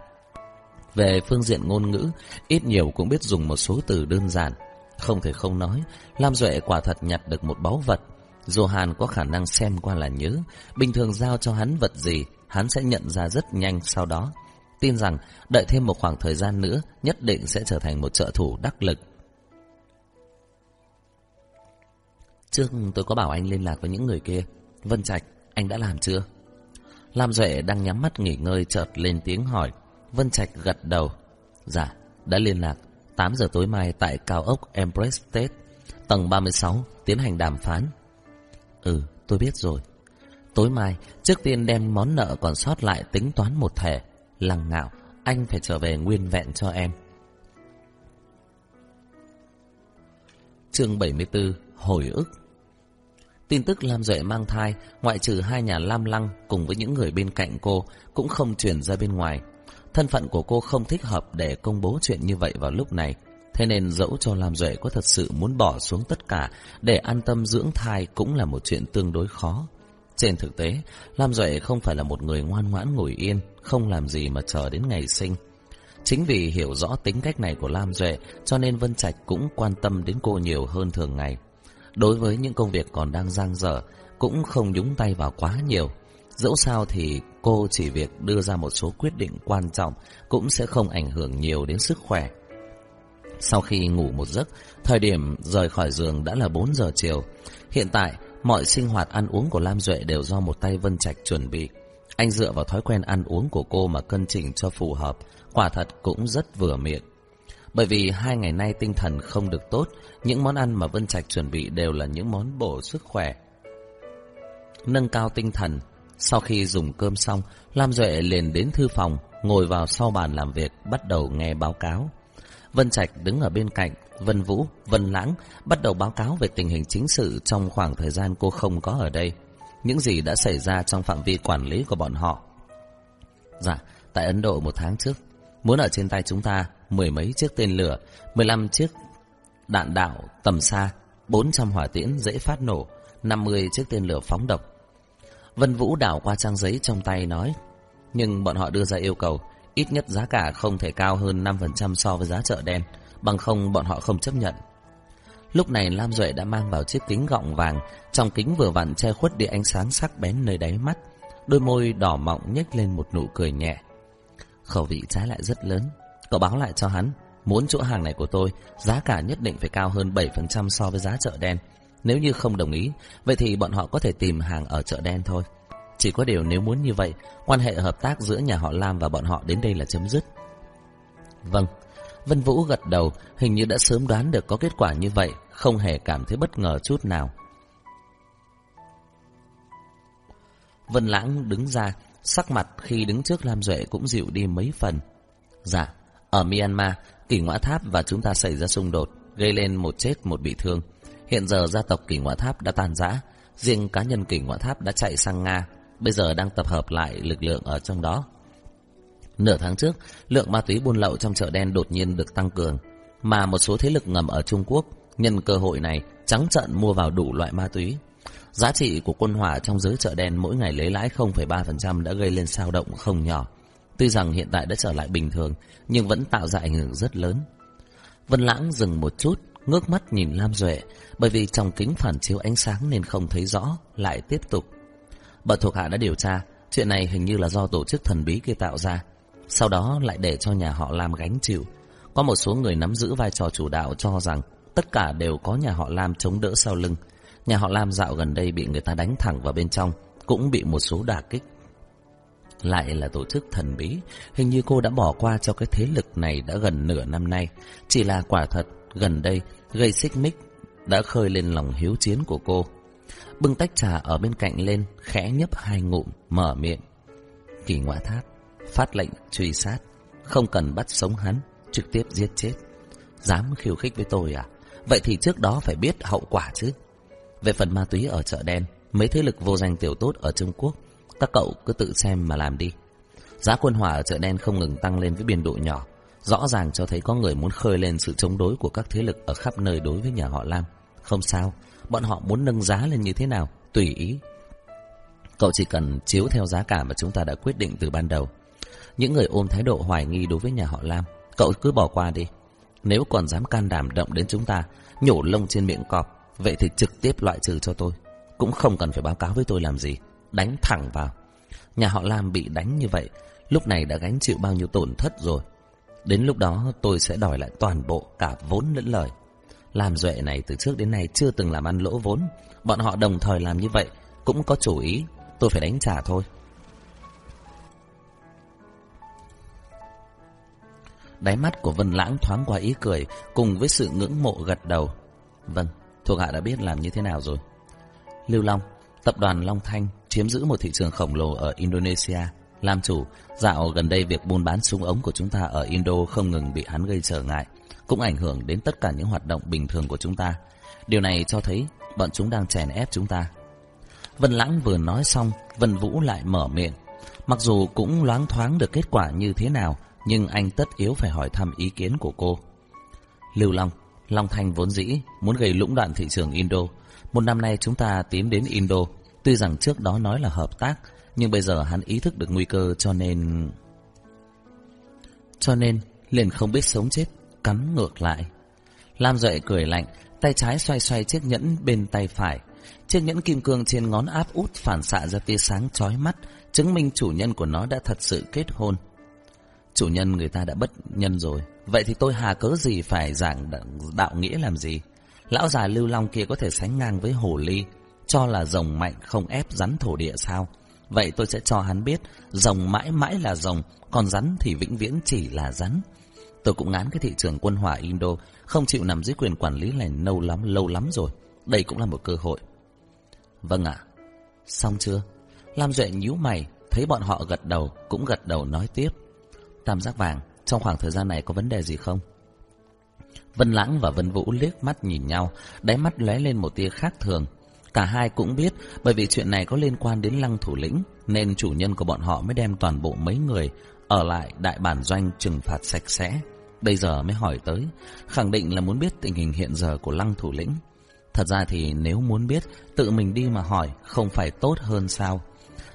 Về phương diện ngôn ngữ, ít nhiều cũng biết dùng một số từ đơn giản. Không thể không nói, Lam Duệ quả thật nhặt được một báu vật. Johan có khả năng xem qua là nhớ, bình thường giao cho hắn vật gì, hắn sẽ nhận ra rất nhanh sau đó. Tin rằng đợi thêm một khoảng thời gian nữa, nhất định sẽ trở thành một trợ thủ đắc lực. Trước tôi có bảo anh liên lạc với những người kia. Vân Trạch, anh đã làm chưa? Lam Duệ đang nhắm mắt nghỉ ngơi chợt lên tiếng hỏi. Vân Trạch gật đầu. Dạ, đã liên lạc. 8 giờ tối mai tại cao ốc Empress State, tầng 36, tiến hành đàm phán. Ừ, tôi biết rồi. Tối mai, trước tiên đem món nợ còn sót lại tính toán một thể. Lăng ngạo, anh phải trở về nguyên vẹn cho em. Chương 74 Hồi ức Tin tức Lam Duệ mang thai, ngoại trừ hai nhà Lam Lăng cùng với những người bên cạnh cô, cũng không truyền ra bên ngoài. Thân phận của cô không thích hợp để công bố chuyện như vậy vào lúc này. Thế nên dẫu cho Lam Duệ có thật sự muốn bỏ xuống tất cả để an tâm dưỡng thai cũng là một chuyện tương đối khó. Trên thực tế, Lam Duệ không phải là một người ngoan ngoãn ngồi yên, không làm gì mà chờ đến ngày sinh. Chính vì hiểu rõ tính cách này của Lam Duệ cho nên Vân Trạch cũng quan tâm đến cô nhiều hơn thường ngày. Đối với những công việc còn đang giang dở, cũng không nhúng tay vào quá nhiều. Dẫu sao thì cô chỉ việc đưa ra một số quyết định quan trọng cũng sẽ không ảnh hưởng nhiều đến sức khỏe. Sau khi ngủ một giấc, thời điểm rời khỏi giường đã là 4 giờ chiều. Hiện tại, mọi sinh hoạt ăn uống của Lam Duệ đều do một tay Vân Trạch chuẩn bị. Anh dựa vào thói quen ăn uống của cô mà cân chỉnh cho phù hợp, quả thật cũng rất vừa miệng. Bởi vì hai ngày nay tinh thần không được tốt, những món ăn mà Vân Trạch chuẩn bị đều là những món bổ sức khỏe. Nâng cao tinh thần, sau khi dùng cơm xong, Lam Duệ liền đến thư phòng, ngồi vào sau bàn làm việc, bắt đầu nghe báo cáo. Vân Trạch đứng ở bên cạnh, Vân Vũ, Vân Lãng bắt đầu báo cáo về tình hình chính sự trong khoảng thời gian cô không có ở đây. Những gì đã xảy ra trong phạm vi quản lý của bọn họ. Dạ, tại Ấn Độ một tháng trước, muốn ở trên tay chúng ta mười mấy chiếc tên lửa, 15 chiếc đạn đạo tầm xa, 400 hỏa tiễn dễ phát nổ, 50 chiếc tên lửa phóng độc. Vân Vũ đảo qua trang giấy trong tay nói, nhưng bọn họ đưa ra yêu cầu, ít nhất giá cả không thể cao hơn 5% so với giá chợ đen, bằng không bọn họ không chấp nhận. Lúc này Lam Duệ đã mang vào chiếc kính gọng vàng, trong kính vừa vặn che khuất đi ánh sáng sắc bén nơi đáy mắt, đôi môi đỏ mọng nhếch lên một nụ cười nhẹ. Khẩu vị trái lại rất lớn, Cậu báo lại cho hắn, muốn chỗ hàng này của tôi, giá cả nhất định phải cao hơn 7% so với giá chợ đen. Nếu như không đồng ý, vậy thì bọn họ có thể tìm hàng ở chợ đen thôi. Chỉ có điều nếu muốn như vậy, quan hệ hợp tác giữa nhà họ Lam và bọn họ đến đây là chấm dứt. Vâng, Vân Vũ gật đầu, hình như đã sớm đoán được có kết quả như vậy, không hề cảm thấy bất ngờ chút nào. Vân Lãng đứng ra, sắc mặt khi đứng trước Lam Duệ cũng dịu đi mấy phần. Dạ, ở Myanmar, kỷ ngõa tháp và chúng ta xảy ra xung đột, gây lên một chết một bị thương. Hiện giờ gia tộc kỷ ngoại tháp đã tàn rã, riêng cá nhân kỷ ngoại tháp đã chạy sang Nga, bây giờ đang tập hợp lại lực lượng ở trong đó. Nửa tháng trước, lượng ma túy buôn lậu trong chợ đen đột nhiên được tăng cường, mà một số thế lực ngầm ở Trung Quốc nhân cơ hội này trắng trợn mua vào đủ loại ma túy. Giá trị của quân hỏa trong giới chợ đen mỗi ngày lấy lãi 0,3% đã gây lên sao động không nhỏ. Tuy rằng hiện tại đã trở lại bình thường, nhưng vẫn tạo ra ảnh hưởng rất lớn. Vân Lãng dừng một chút, ngước mắt nhìn Lam Duệ, bởi vì trong kính phản chiếu ánh sáng nên không thấy rõ, lại tiếp tục. Bậc thuộc hạ đã điều tra, chuyện này hình như là do tổ chức thần bí kia tạo ra. Sau đó lại để cho nhà họ Lam gánh chịu. Có một số người nắm giữ vai trò chủ đạo cho rằng tất cả đều có nhà họ Lam chống đỡ sau lưng. Nhà họ Lam dạo gần đây bị người ta đánh thẳng vào bên trong, cũng bị một số đả kích. Lại là tổ chức thần bí Hình như cô đã bỏ qua cho cái thế lực này đã gần nửa năm nay Chỉ là quả thật Gần đây, gây xích mích, Đã khơi lên lòng hiếu chiến của cô. Bưng tách trà ở bên cạnh lên, Khẽ nhấp hai ngụm, Mở miệng. Kỳ ngoại tháp, Phát lệnh truy sát, Không cần bắt sống hắn, Trực tiếp giết chết. Dám khiêu khích với tôi à? Vậy thì trước đó phải biết hậu quả chứ. Về phần ma túy ở chợ đen, Mấy thế lực vô danh tiểu tốt ở Trung Quốc, các cậu cứ tự xem mà làm đi. Giá quân hỏa ở chợ đen không ngừng tăng lên với biên độ nhỏ. Rõ ràng cho thấy có người muốn khơi lên sự chống đối của các thế lực ở khắp nơi đối với nhà họ Lam. Không sao, bọn họ muốn nâng giá lên như thế nào, tùy ý. Cậu chỉ cần chiếu theo giá cả mà chúng ta đã quyết định từ ban đầu. Những người ôm thái độ hoài nghi đối với nhà họ Lam, cậu cứ bỏ qua đi. Nếu còn dám can đảm động đến chúng ta, nhổ lông trên miệng cọp, vậy thì trực tiếp loại trừ cho tôi. Cũng không cần phải báo cáo với tôi làm gì. Đánh thẳng vào. Nhà họ Lam bị đánh như vậy, lúc này đã gánh chịu bao nhiêu tổn thất rồi. Đến lúc đó tôi sẽ đòi lại toàn bộ cả vốn lẫn lời. Làm duệ này từ trước đến nay chưa từng làm ăn lỗ vốn. Bọn họ đồng thời làm như vậy, cũng có chủ ý. Tôi phải đánh trả thôi. Đáy mắt của Vân Lãng thoáng qua ý cười cùng với sự ngưỡng mộ gật đầu. Vâng, thuộc hạ đã biết làm như thế nào rồi. Lưu Long, tập đoàn Long Thanh chiếm giữ một thị trường khổng lồ ở Indonesia. Làm chủ, dạo gần đây việc buôn bán súng ống của chúng ta ở Indo không ngừng bị hắn gây trở ngại, cũng ảnh hưởng đến tất cả những hoạt động bình thường của chúng ta. Điều này cho thấy bọn chúng đang chèn ép chúng ta. Vân Lãng vừa nói xong, Vân Vũ lại mở miệng. Mặc dù cũng loáng thoáng được kết quả như thế nào, nhưng anh tất yếu phải hỏi thăm ý kiến của cô. Lưu Long, Long Thanh vốn dĩ muốn gây lũng đoạn thị trường Indo. Một năm nay chúng ta tiến đến Indo, tuy rằng trước đó nói là hợp tác, nhưng bây giờ hắn ý thức được nguy cơ cho nên... Cho nên, liền không biết sống chết, cắn ngược lại. Lam Duệ cười lạnh, tay trái xoay xoay chiếc nhẫn bên tay phải. Chiếc nhẫn kim cương trên ngón áp út phản xạ ra tia sáng chói mắt, chứng minh chủ nhân của nó đã thật sự kết hôn. Chủ nhân người ta đã bất nhân rồi, vậy thì tôi hà cớ gì phải giảng đạo nghĩa làm gì? Lão già Lưu Long kia có thể sánh ngang với hồ ly, cho là rồng mạnh không ép rắn thổ địa sao? Vậy tôi sẽ cho hắn biết, rồng mãi mãi là rồng, còn rắn thì vĩnh viễn chỉ là rắn. Tôi cũng ngán cái thị trường quân hỏa Indo, không chịu nằm dưới quyền quản lý này lâu lắm, lâu lắm rồi. Đây cũng là một cơ hội. Vâng ạ. Xong chưa? Lam Duệ nhíu mày, thấy bọn họ gật đầu, cũng gật đầu nói tiếp. Tam giác vàng, trong khoảng thời gian này có vấn đề gì không? Vân Lãng và Vân Vũ liếc mắt nhìn nhau, đáy mắt lóe lên một tia khác thường. Cả hai cũng biết bởi vì chuyện này có liên quan đến lăng thủ lĩnh nên chủ nhân của bọn họ mới đem toàn bộ mấy người ở lại đại bản doanh trừng phạt sạch sẽ. Bây giờ mới hỏi tới, khẳng định là muốn biết tình hình hiện giờ của lăng thủ lĩnh. Thật ra thì nếu muốn biết, tự mình đi mà hỏi không phải tốt hơn sao?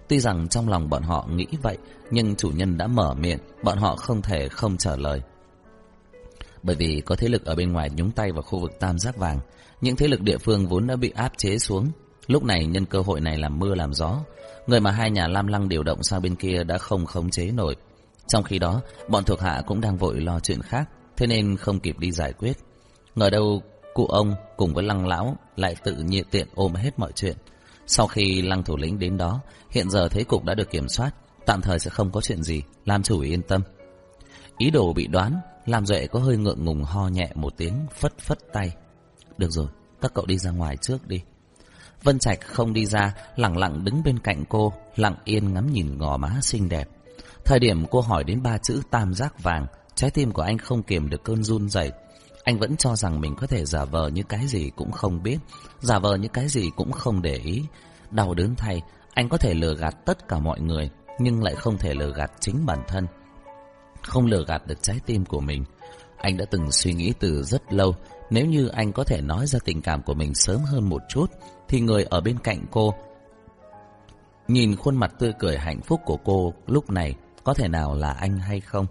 Tuy rằng trong lòng bọn họ nghĩ vậy, nhưng chủ nhân đã mở miệng, bọn họ không thể không trả lời. Bởi vì có thế lực ở bên ngoài nhúng tay vào khu vực tam giác vàng, những thế lực địa phương vốn đã bị áp chế xuống. Lúc này nhân cơ hội này làm mưa làm gió, người mà hai nhà Lam Lăng điều động sang bên kia đã không khống chế nổi. Trong khi đó, bọn thuộc hạ cũng đang vội lo chuyện khác, thế nên không kịp đi giải quyết. Ngờ đâu cụ ông cùng với Lăng Lão lại tự nhiệt tiện ôm hết mọi chuyện. Sau khi Lăng thủ lĩnh đến đó, hiện giờ thế cục đã được kiểm soát, tạm thời sẽ không có chuyện gì, làm chủ yên tâm. Ý đồ bị đoán, làm Duệ có hơi ngượng ngùng ho nhẹ một tiếng, phất phất tay. Được rồi, các cậu đi ra ngoài trước đi. Vân Trạch không đi ra, lặng lặng đứng bên cạnh cô, lặng yên ngắm nhìn ngò má xinh đẹp. Thời điểm cô hỏi đến ba chữ tam giác vàng, trái tim của anh không kiềm được cơn run rẩy. Anh vẫn cho rằng mình có thể giả vờ như cái gì cũng không biết, giả vờ như cái gì cũng không để ý. Đau đớn thay, anh có thể lừa gạt tất cả mọi người, nhưng lại không thể lừa gạt chính bản thân. Không lừa gạt được trái tim của mình. Anh đã từng suy nghĩ từ rất lâu, nếu như anh có thể nói ra tình cảm của mình sớm hơn một chút, thì người ở bên cạnh cô, nhìn khuôn mặt tươi cười hạnh phúc của cô lúc này, có thể nào là anh hay không?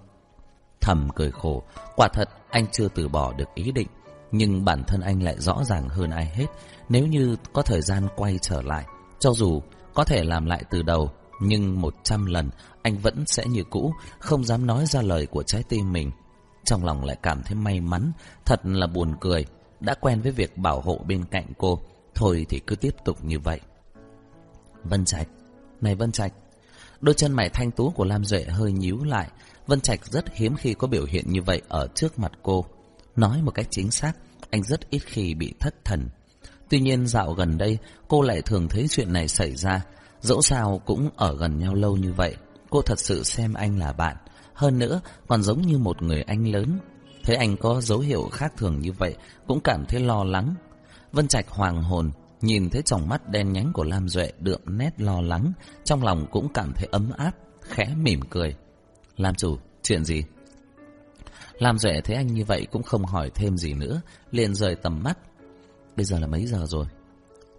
Thầm cười khổ, quả thật anh chưa từ bỏ được ý định, nhưng bản thân anh lại rõ ràng hơn ai hết. Nếu như có thời gian quay trở lại, cho dù có thể làm lại từ đầu, nhưng một trăm lần anh vẫn sẽ như cũ, không dám nói ra lời của trái tim mình. Trong lòng lại cảm thấy may mắn, thật là buồn cười. Đã quen với việc bảo hộ bên cạnh cô, thôi thì cứ tiếp tục như vậy. Vân Trạch, này Vân Trạch, đôi chân mày thanh tú của Lam Duệ hơi nhíu lại. Vân Trạch rất hiếm khi có biểu hiện như vậy ở trước mặt cô. Nói một cách chính xác, anh rất ít khi bị thất thần. Tuy nhiên dạo gần đây, cô lại thường thấy chuyện này xảy ra. Dẫu sao cũng ở gần nhau lâu như vậy, cô thật sự xem anh là bạn. Hơn nữa, còn giống như một người anh lớn. Thấy anh có dấu hiệu khác thường như vậy, cũng cảm thấy lo lắng. Vân Trạch hoàng hồn, nhìn thấy tròng mắt đen nhánh của Lam Duệ đượm nét lo lắng, trong lòng cũng cảm thấy ấm áp, khẽ mỉm cười. Lam chủ, chuyện gì? Lam Duệ thấy anh như vậy cũng không hỏi thêm gì nữa, liền rời tầm mắt. Bây giờ là mấy giờ rồi?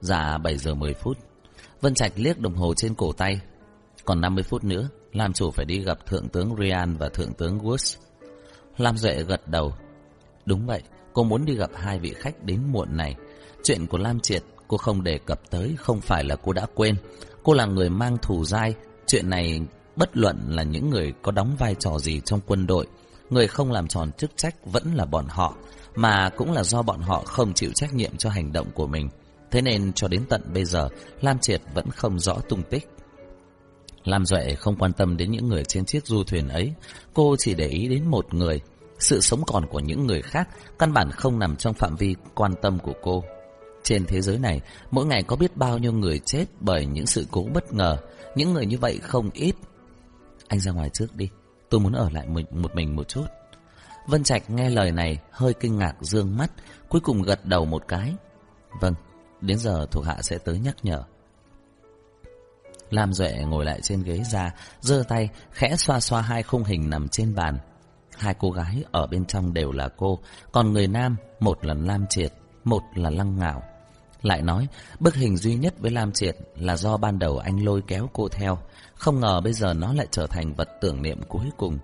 Dạ 7 giờ 10 phút. Vân Trạch liếc đồng hồ trên cổ tay. Còn 50 phút nữa, Lam chủ phải đi gặp Thượng tướng Ryan và Thượng tướng Woods. Lam Duệ gật đầu. Đúng vậy, cô muốn đi gặp hai vị khách đến muộn này. Chuyện của Lam Triệt cô không đề cập tới không phải là cô đã quên. Cô là người mang thù dai. Chuyện này bất luận là những người có đóng vai trò gì trong quân đội. Người không làm tròn chức trách vẫn là bọn họ, mà cũng là do bọn họ không chịu trách nhiệm cho hành động của mình. Thế nên cho đến tận bây giờ, Lam Triệt vẫn không rõ tung tích. Lam Duệ không quan tâm đến những người trên chiếc du thuyền ấy, cô chỉ để ý đến một người. Sự sống còn của những người khác căn bản không nằm trong phạm vi quan tâm của cô. Trên thế giới này, mỗi ngày có biết bao nhiêu người chết bởi những sự cố bất ngờ. Những người như vậy không ít. Anh ra ngoài trước đi, tôi muốn ở lại một mình một chút. Vân Trạch nghe lời này, hơi kinh ngạc dương mắt, cuối cùng gật đầu một cái. Vâng, đến giờ thuộc hạ sẽ tới nhắc nhở. Lam Duệ ngồi lại trên ghế ra, giơ tay, khẽ xoa xoa hai khung hình nằm trên bàn. Hai cô gái ở bên trong đều là cô, còn người nam, một là Lam Triệt, một là Lăng Ngạo. Lại nói, bức hình duy nhất với Lam Triệt là do ban đầu anh lôi kéo cô theo, không ngờ bây giờ nó lại trở thành vật tưởng niệm cuối cùng.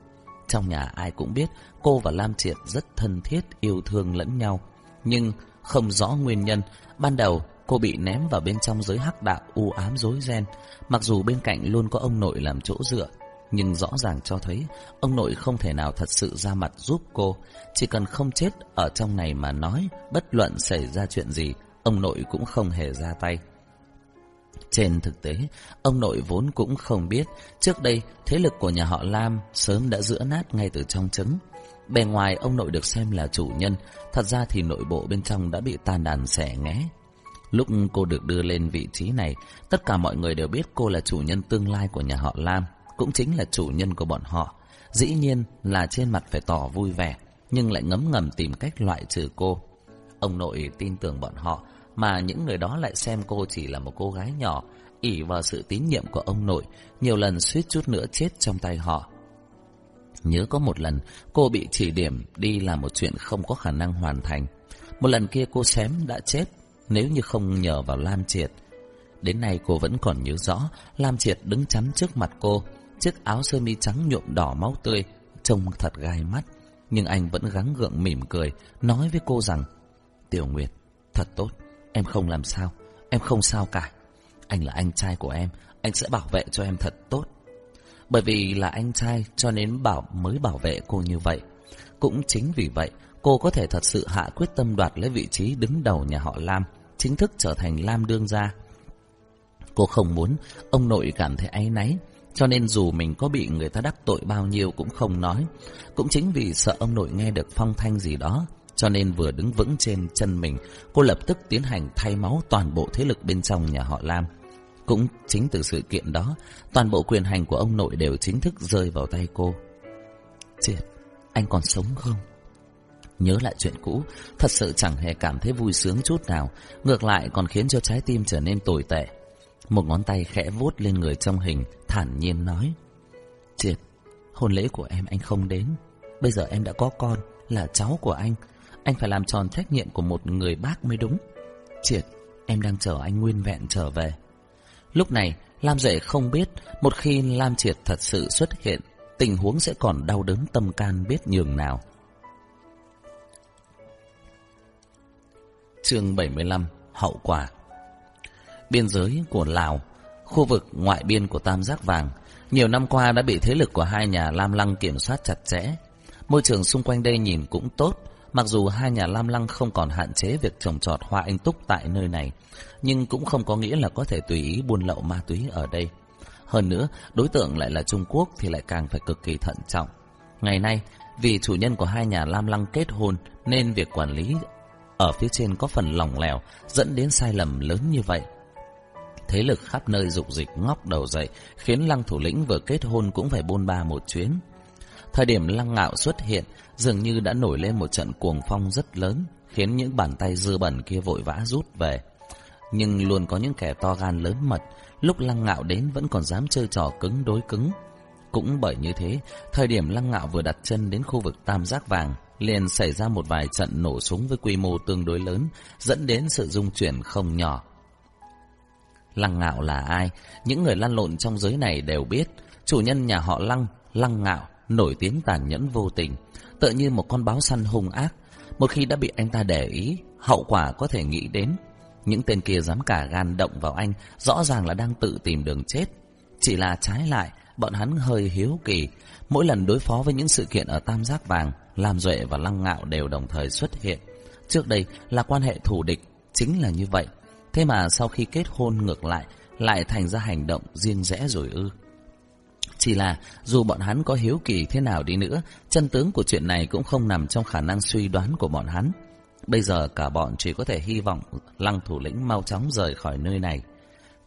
Trong nhà ai cũng biết cô và Lam Triệt rất thân thiết, yêu thương lẫn nhau. Nhưng không rõ nguyên nhân, ban đầu cô bị ném vào bên trong giới hắc đạo u ám rối ren. Mặc dù bên cạnh luôn có ông nội làm chỗ dựa, nhưng rõ ràng cho thấy ông nội không thể nào thật sự ra mặt giúp cô. Chỉ cần không chết ở trong này mà nói, bất luận xảy ra chuyện gì, ông nội cũng không hề ra tay. Trên thực tế, ông nội vốn cũng không biết, trước đây thế lực của nhà họ Lam sớm đã giữa nát ngay từ trong trứng. Bề ngoài ông nội được xem là chủ nhân, thật ra thì nội bộ bên trong đã bị tan đàn xẻ nghé. Lúc cô được đưa lên vị trí này, tất cả mọi người đều biết cô là chủ nhân tương lai của nhà họ Lam, cũng chính là chủ nhân của bọn họ. Dĩ nhiên là trên mặt phải tỏ vui vẻ, nhưng lại ngấm ngầm tìm cách loại trừ cô. Ông nội tin tưởng bọn họ, mà những người đó lại xem cô chỉ là một cô gái nhỏ, ỷ vào sự tín nhiệm của ông nội, nhiều lần suýt chút nữa chết trong tay họ. Nhớ có một lần, cô bị chỉ điểm đi làm một chuyện không có khả năng hoàn thành. Một lần kia cô xém đã chết, nếu như không nhờ vào Lam Triệt. Đến nay cô vẫn còn nhớ rõ, Lam Triệt đứng chắn trước mặt cô, chiếc áo sơ mi trắng nhuộm đỏ máu tươi, trông thật gai mắt. Nhưng anh vẫn gắng gượng mỉm cười, nói với cô rằng, Tiểu Nguyệt, thật tốt, em không làm sao, em không sao cả. Anh là anh trai của em, anh sẽ bảo vệ cho em thật tốt. Bởi vì là anh trai cho nên bảo mới bảo vệ cô như vậy. Cũng chính vì vậy, cô có thể thật sự hạ quyết tâm đoạt lấy vị trí đứng đầu nhà họ Lam, chính thức trở thành Lam đương gia. Cô không muốn ông nội cảm thấy áy náy, cho nên dù mình có bị người ta đắc tội bao nhiêu cũng không nói. Cũng chính vì sợ ông nội nghe được phong thanh gì đó, cho nên vừa đứng vững trên chân mình, cô lập tức tiến hành thay máu toàn bộ thế lực bên trong nhà họ Lam. Cũng chính từ sự kiện đó, toàn bộ quyền hành của ông nội đều chính thức rơi vào tay cô. Triệt, anh còn sống không? Nhớ lại chuyện cũ, thật sự chẳng hề cảm thấy vui sướng chút nào, ngược lại còn khiến cho trái tim trở nên tồi tệ. Một ngón tay khẽ vuốt lên người trong hình, thản nhiên nói. Triệt, hôn lễ của em anh không đến. Bây giờ em đã có con, là cháu của anh. Anh phải làm tròn trách nhiệm của một người bác mới đúng. Triệt, em đang chờ anh nguyên vẹn trở về. Lúc này, Lam Duệ không biết, một khi Lam Triệt thật sự xuất hiện, tình huống sẽ còn đau đớn tâm can biết nhường nào. Chương 75 Hậu quả. Biên giới của Lào Khu vực ngoại biên của Tam Giác Vàng Nhiều năm qua đã bị thế lực của hai nhà Lam Lăng kiểm soát chặt chẽ. Môi trường xung quanh đây nhìn cũng tốt Mặc dù hai nhà Lam Lăng không còn hạn chế việc trồng trọt hoa anh túc tại nơi này Nhưng cũng không có nghĩa là có thể tùy ý buôn lậu ma túy ở đây. Hơn nữa, đối tượng lại là Trung Quốc thì lại càng phải cực kỳ thận trọng. Ngày nay, vì chủ nhân của hai nhà Lam Lăng kết hôn Nên việc quản lý ở phía trên có phần lỏng lẻo, dẫn đến sai lầm lớn như vậy. Thế lực khắp nơi dục dịch ngóc đầu dậy, khiến lăng thủ lĩnh vừa kết hôn cũng phải bôn ba một chuyến. Thời điểm lăng ngạo xuất hiện, dường như đã nổi lên một trận cuồng phong rất lớn, khiến những bàn tay dư bẩn kia vội vã rút về. Nhưng luôn có những kẻ to gan lớn mật, lúc lăng ngạo đến vẫn còn dám chơi trò cứng đối cứng. Cũng bởi như thế, thời điểm Lăng Ngạo vừa đặt chân đến khu vực Tam Giác Vàng, liền xảy ra một vài trận nổ súng với quy mô tương đối lớn, dẫn đến sự dung chuyển không nhỏ. Lăng Ngạo là ai? Những người lăn lộn trong giới này đều biết. Chủ nhân nhà họ Lăng, Lăng Ngạo, nổi tiếng tàn nhẫn vô tình, tựa như một con báo săn hung ác. Một khi đã bị anh ta để ý, hậu quả có thể nghĩ đến. Những tên kia dám cả gan động vào anh, rõ ràng là đang tự tìm đường chết. Chỉ là trái lại, bọn hắn hơi hiếu kỳ. Mỗi lần đối phó với những sự kiện ở Tam Giác Vàng, Lam Duệ và Lăng Ngạo đều đồng thời xuất hiện. Trước đây là quan hệ thù địch, chính là như vậy. Thế mà sau khi kết hôn ngược lại, lại thành ra hành động riêng rẽ rồi ư. Chỉ là dù bọn hắn có hiếu kỳ thế nào đi nữa, chân tướng của chuyện này cũng không nằm trong khả năng suy đoán của bọn hắn. Bây giờ cả bọn chỉ có thể hy vọng lăng thủ lĩnh mau chóng rời khỏi nơi này.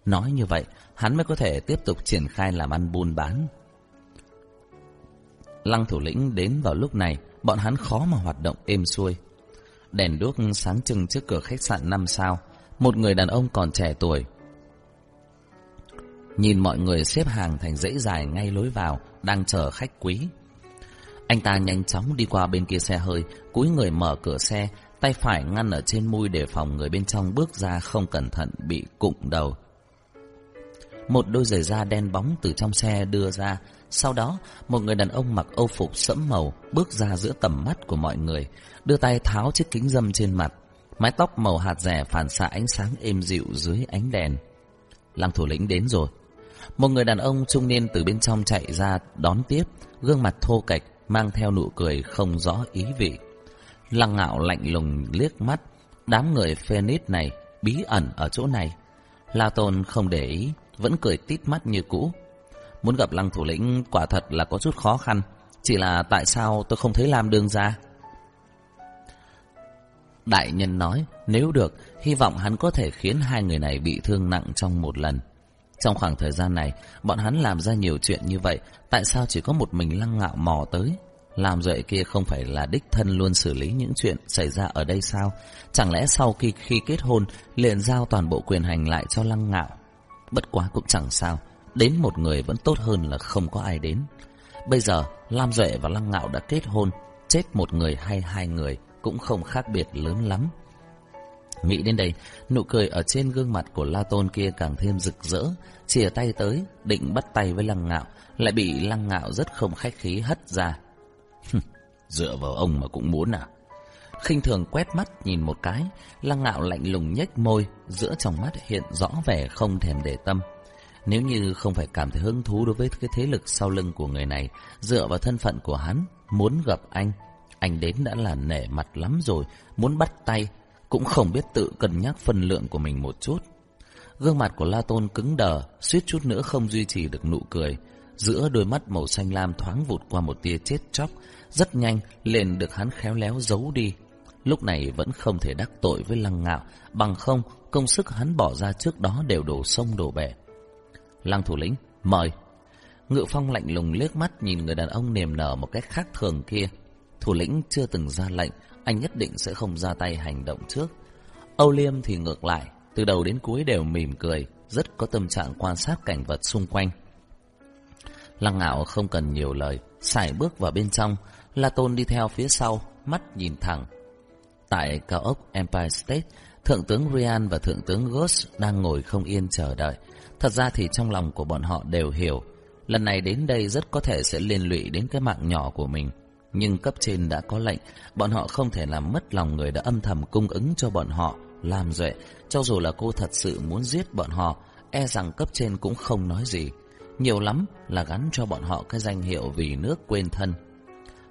Nói như vậy, hắn mới có thể tiếp tục triển khai làm ăn buôn bán. Lăng thủ lĩnh đến vào lúc này, bọn hắn khó mà hoạt động êm xuôi. Đèn đuốc sáng trưng trước cửa khách sạn 5 sao, một người đàn ông còn trẻ tuổi. Nhìn mọi người xếp hàng thành dãy dài ngay lối vào, đang chờ khách quý. Anh ta nhanh chóng đi qua bên kia xe hơi, cúi người mở cửa xe, tay phải ngăn ở trên mui để phòng người bên trong bước ra không cẩn thận bị cụng đầu. Một đôi giày da đen bóng từ trong xe đưa ra, sau đó một người đàn ông mặc âu phục sẫm màu bước ra giữa tầm mắt của mọi người, đưa tay tháo chiếc kính dâm trên mặt, mái tóc màu hạt rẻ phản xạ ánh sáng êm dịu dưới ánh đèn. Lăng thủ lĩnh đến rồi. Một người đàn ông trung niên từ bên trong chạy ra đón tiếp, gương mặt thô kệch, mang theo nụ cười không rõ ý vị. Lăng ngạo lạnh lùng liếc mắt, đám người Phoenix này bí ẩn ở chỗ này. La Tôn không để ý, vẫn cười tít mắt như cũ. Muốn gặp lăng thủ lĩnh quả thật là có chút khó khăn, chỉ là tại sao tôi không thấy lam đương ra? Đại nhân nói, nếu được, hy vọng hắn có thể khiến hai người này bị thương nặng trong một lần. Trong khoảng thời gian này, bọn hắn làm ra nhiều chuyện như vậy, tại sao chỉ có một mình lăng ngạo mò tới? Làm vậy kia không phải là đích thân luôn xử lý những chuyện xảy ra ở đây sao? Chẳng lẽ sau khi khi kết hôn, liền giao toàn bộ quyền hành lại cho lăng ngạo? Bất quá cũng chẳng sao, đến một người vẫn tốt hơn là không có ai đến. Bây giờ, Lam Duệ và Lăng Ngạo đã kết hôn, chết một người hay hai người cũng không khác biệt lớn lắm. Nghĩ đến đây, nụ cười ở trên gương mặt của La Tôn kia càng thêm rực rỡ, chìa tay tới, định bắt tay với Lăng Ngạo, lại bị Lăng Ngạo rất không khách khí hất ra. Dựa vào ông mà cũng muốn à? Khinh thường quét mắt nhìn một cái, Lăng Ngạo lạnh lùng nhếch môi, giữa trong mắt hiện rõ vẻ không thèm để tâm. Nếu như không phải cảm thấy hứng thú đối với cái thế lực sau lưng của người này, dựa vào thân phận của hắn, muốn gặp anh, anh đến đã là nể mặt lắm rồi, muốn bắt tay, cũng không biết tự cân nhắc phân lượng của mình một chút. Gương mặt của La Tôn cứng đờ, suýt chút nữa không duy trì được nụ cười. Giữa đôi mắt màu xanh lam thoáng vụt qua một tia chết chóc, rất nhanh liền được hắn khéo léo giấu đi. Lúc này vẫn không thể đắc tội với lăng ngạo, bằng không công sức hắn bỏ ra trước đó đều đổ sông đổ bể. Lăng thủ lĩnh, mời. Ngự phong lạnh lùng liếc mắt nhìn người đàn ông niềm nở một cách khác thường kia. Thủ lĩnh chưa từng ra lệnh, anh nhất định sẽ không ra tay hành động trước. Âu Liêm thì ngược lại, từ đầu đến cuối đều mỉm cười, rất có tâm trạng quan sát cảnh vật xung quanh. Lăng ngạo không cần nhiều lời, xài bước vào bên trong, La Tôn đi theo phía sau, mắt nhìn thẳng. Tại cao ốc Empire State, Thượng tướng Ryan và Thượng tướng Ghost đang ngồi không yên chờ đợi. Thật ra thì trong lòng của bọn họ đều hiểu, lần này đến đây rất có thể sẽ liên lụy đến cái mạng nhỏ của mình. Nhưng cấp trên đã có lệnh, bọn họ không thể làm mất lòng người đã âm thầm cung ứng cho bọn họ, làm duệ. Cho dù là cô thật sự muốn giết bọn họ, e rằng cấp trên cũng không nói gì. Nhiều lắm là gắn cho bọn họ cái danh hiệu vì nước quên thân.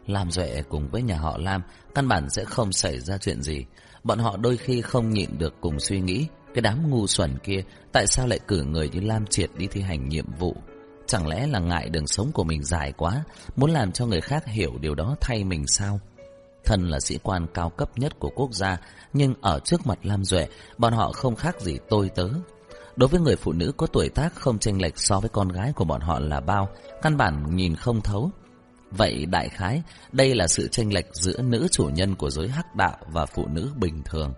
Lam Duệ cùng với nhà họ Lam căn bản sẽ không xảy ra chuyện gì. Bọn họ đôi khi không nhịn được cùng suy nghĩ cái đám ngu xuẩn kia tại sao lại cử người như Lam Triệt đi thi hành nhiệm vụ. Chẳng lẽ là ngại đường sống của mình dài quá, muốn làm cho người khác hiểu điều đó thay mình sao? Thân là sĩ quan cao cấp nhất của quốc gia, nhưng ở trước mặt Lam Duệ, bọn họ không khác gì tôi tớ. Đối với người phụ nữ có tuổi tác không chênh lệch so với con gái của bọn họ là bao, căn bản nhìn không thấu. Vậy đại khái, đây là sự chênh lệch giữa nữ chủ nhân của giới hắc đạo và phụ nữ bình thường.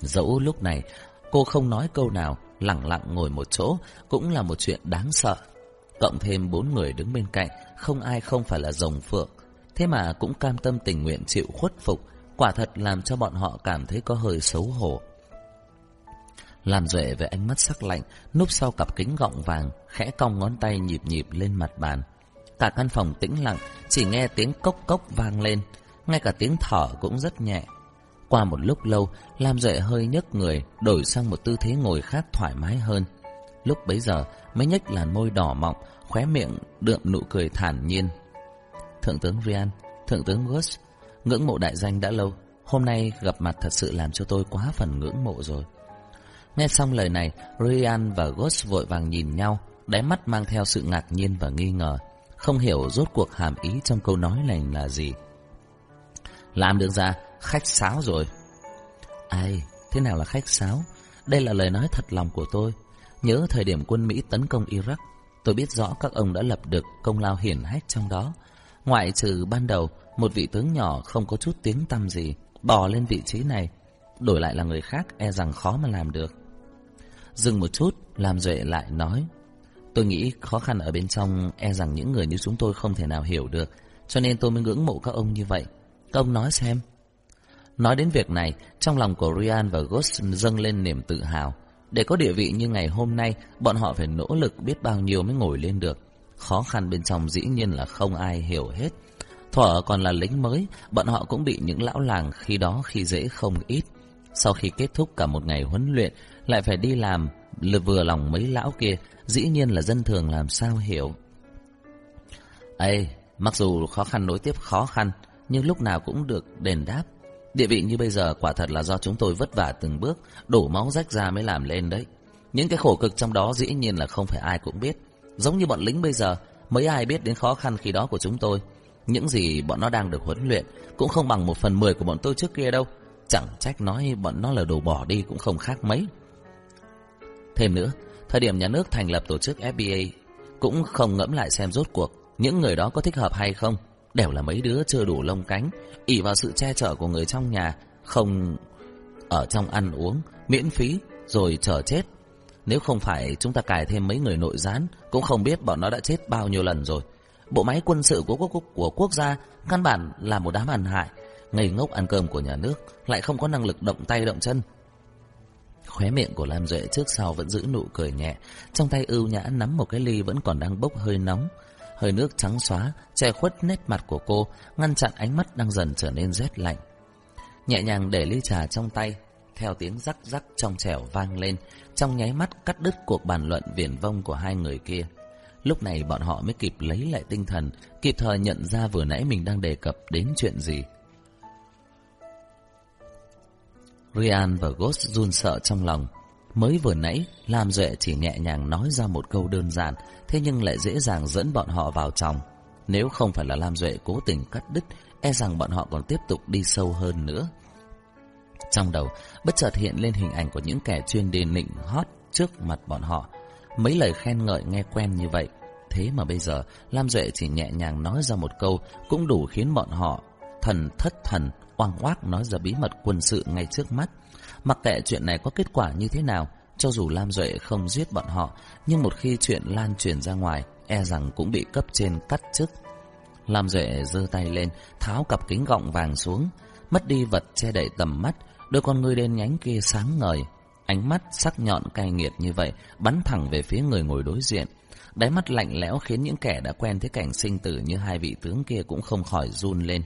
Dẫu lúc này, cô không nói câu nào, lặng lặng ngồi một chỗ, cũng là một chuyện đáng sợ. cộng thêm bốn người đứng bên cạnh, không ai không phải là rồng phượng. Thế mà cũng cam tâm tình nguyện chịu khuất phục, quả thật làm cho bọn họ cảm thấy có hơi xấu hổ. Làm duệ với ánh mắt sắc lạnh, núp sau cặp kính gọng vàng, khẽ cong ngón tay nhịp nhịp lên mặt bàn. Cả căn phòng tĩnh lặng, chỉ nghe tiếng cốc cốc vang lên, ngay cả tiếng thở cũng rất nhẹ. Qua một lúc lâu, Lam Duệ hơi nhấc người, đổi sang một tư thế ngồi khác thoải mái hơn. Lúc bấy giờ, mới nhếch làn môi đỏ mọng, khóe miệng đượm nụ cười thản nhiên. Thượng tướng Rian, Thượng tướng Gus, ngưỡng mộ đại danh đã lâu, hôm nay gặp mặt thật sự làm cho tôi quá phần ngưỡng mộ rồi. Nghe xong lời này, Rian và Gus vội vàng nhìn nhau, đáy mắt mang theo sự ngạc nhiên và nghi ngờ, không hiểu rốt cuộc hàm ý trong câu nói này là gì. Làm được ra, khách sáo rồi. Ai, thế nào là khách sáo? Đây là lời nói thật lòng của tôi. Nhớ thời điểm quân Mỹ tấn công Iraq, tôi biết rõ các ông đã lập được công lao hiển hách trong đó. Ngoại trừ ban đầu, một vị tướng nhỏ không có chút tiếng tăm gì, bò lên vị trí này, đổi lại là người khác e rằng khó mà làm được. Dừng một chút, làm Duệ lại nói, tôi nghĩ khó khăn ở bên trong e rằng những người như chúng tôi không thể nào hiểu được, cho nên tôi mới ngưỡng mộ các ông như vậy. Các ông nói xem. Nói đến việc này, trong lòng của Ryan và Ghost dâng lên niềm tự hào. Để có địa vị như ngày hôm nay, bọn họ phải nỗ lực biết bao nhiêu mới ngồi lên được. Khó khăn bên trong dĩ nhiên là không ai hiểu hết. Thỏa còn là lính mới, bọn họ cũng bị những lão làng khi đó khi dễ không ít. Sau khi kết thúc cả một ngày huấn luyện, lại phải đi làm, vừa lòng mấy lão kia, dĩ nhiên là dân thường làm sao hiểu. Ê, mặc dù khó khăn nối tiếp khó khăn, nhưng lúc nào cũng được đền đáp. Địa vị như bây giờ quả thật là do chúng tôi vất vả từng bước, đổ máu rách ra mới làm lên đấy. Những cái khổ cực trong đó dĩ nhiên là không phải ai cũng biết. Giống như bọn lính bây giờ, mấy ai biết đến khó khăn khi đó của chúng tôi. Những gì bọn nó đang được huấn luyện cũng không bằng một phần mười của bọn tôi trước kia đâu. Chẳng trách nói bọn nó là đồ bỏ đi cũng không khác mấy. Thêm nữa, thời điểm nhà nước thành lập tổ chức FBA cũng không ngẫm lại xem rốt cuộc những người đó có thích hợp hay không đều là mấy đứa chưa đủ lông cánh, ỷ vào sự che chở của người trong nhà, không ở trong ăn uống, miễn phí, rồi chờ chết. Nếu không phải chúng ta cài thêm mấy người nội gián, cũng không biết bọn nó đã chết bao nhiêu lần rồi. Bộ máy quân sự của quốc, của quốc gia căn bản là một đám ăn hại, ngây ngốc ăn cơm của nhà nước, lại không có năng lực động tay động chân. Khóe miệng của Lam Duệ trước sau vẫn giữ nụ cười nhẹ, trong tay ưu nhã nắm một cái ly vẫn còn đang bốc hơi nóng, hơi nước trắng xóa che khuất nét mặt của cô, ngăn chặn ánh mắt đang dần trở nên rét lạnh. Nhẹ nhàng để ly trà trong tay, theo tiếng rắc rắc trong trẻo vang lên, trong nháy mắt cắt đứt cuộc bàn luận viển vông của hai người kia. Lúc này bọn họ mới kịp lấy lại tinh thần, kịp thời nhận ra vừa nãy mình đang đề cập đến chuyện gì. Rian và Ghost run sợ trong lòng, Mới vừa nãy, Lam Duệ chỉ nhẹ nhàng nói ra một câu đơn giản, thế nhưng lại dễ dàng dẫn bọn họ vào trong. Nếu không phải là Lam Duệ cố tình cắt đứt, e rằng bọn họ còn tiếp tục đi sâu hơn nữa. Trong đầu, bất chợt hiện lên hình ảnh của những kẻ chuyên đi nịnh hót trước mặt bọn họ. Mấy lời khen ngợi nghe quen như vậy. Thế mà bây giờ, Lam Duệ chỉ nhẹ nhàng nói ra một câu cũng đủ khiến bọn họ thần thất thần, oang oác nói ra bí mật quân sự ngay trước mắt. Mặc kệ chuyện này có kết quả như thế nào, cho dù Lam Duệ không giết bọn họ, nhưng một khi chuyện lan truyền ra ngoài, e rằng cũng bị cấp trên cắt chức. Lam Duệ giơ tay lên, tháo cặp kính gọng vàng xuống, mất đi vật che đậy tầm mắt, đôi con ngươi đen nhánh kia sáng ngời. Ánh mắt sắc nhọn cay nghiệt như vậy, bắn thẳng về phía người ngồi đối diện. Đáy mắt lạnh lẽo khiến những kẻ đã quen thế cảnh sinh tử như hai vị tướng kia cũng không khỏi run lên.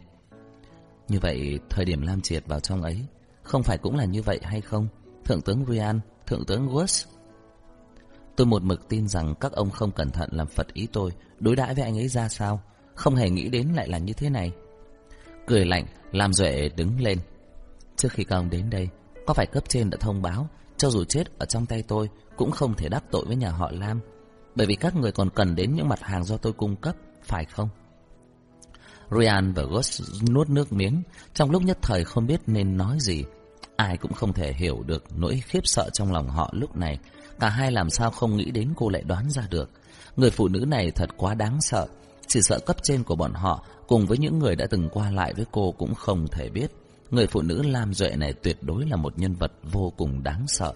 Như vậy, thời điểm Lam Triệt vào trong ấy, không phải cũng là như vậy hay không? Thượng tướng Rian, Thượng tướng Woods. Tôi một mực tin rằng các ông không cẩn thận làm phật ý tôi, đối đãi với anh ấy ra sao, không hề nghĩ đến lại là như thế này. Cười lạnh, làm Duệ đứng lên. Trước khi các ông đến đây, có phải cấp trên đã thông báo, cho dù chết ở trong tay tôi, cũng không thể đắc tội với nhà họ Lam. Bởi vì các người còn cần đến những mặt hàng do tôi cung cấp, phải không? Ryan và Gus nuốt nước miếng, trong lúc nhất thời không biết nên nói gì. Ai cũng không thể hiểu được nỗi khiếp sợ trong lòng họ lúc này. Cả hai làm sao không nghĩ đến cô lại đoán ra được. Người phụ nữ này thật quá đáng sợ. Chỉ sợ cấp trên của bọn họ cùng với những người đã từng qua lại với cô cũng không thể biết. Người phụ nữ Lam Duệ này tuyệt đối là một nhân vật vô cùng đáng sợ.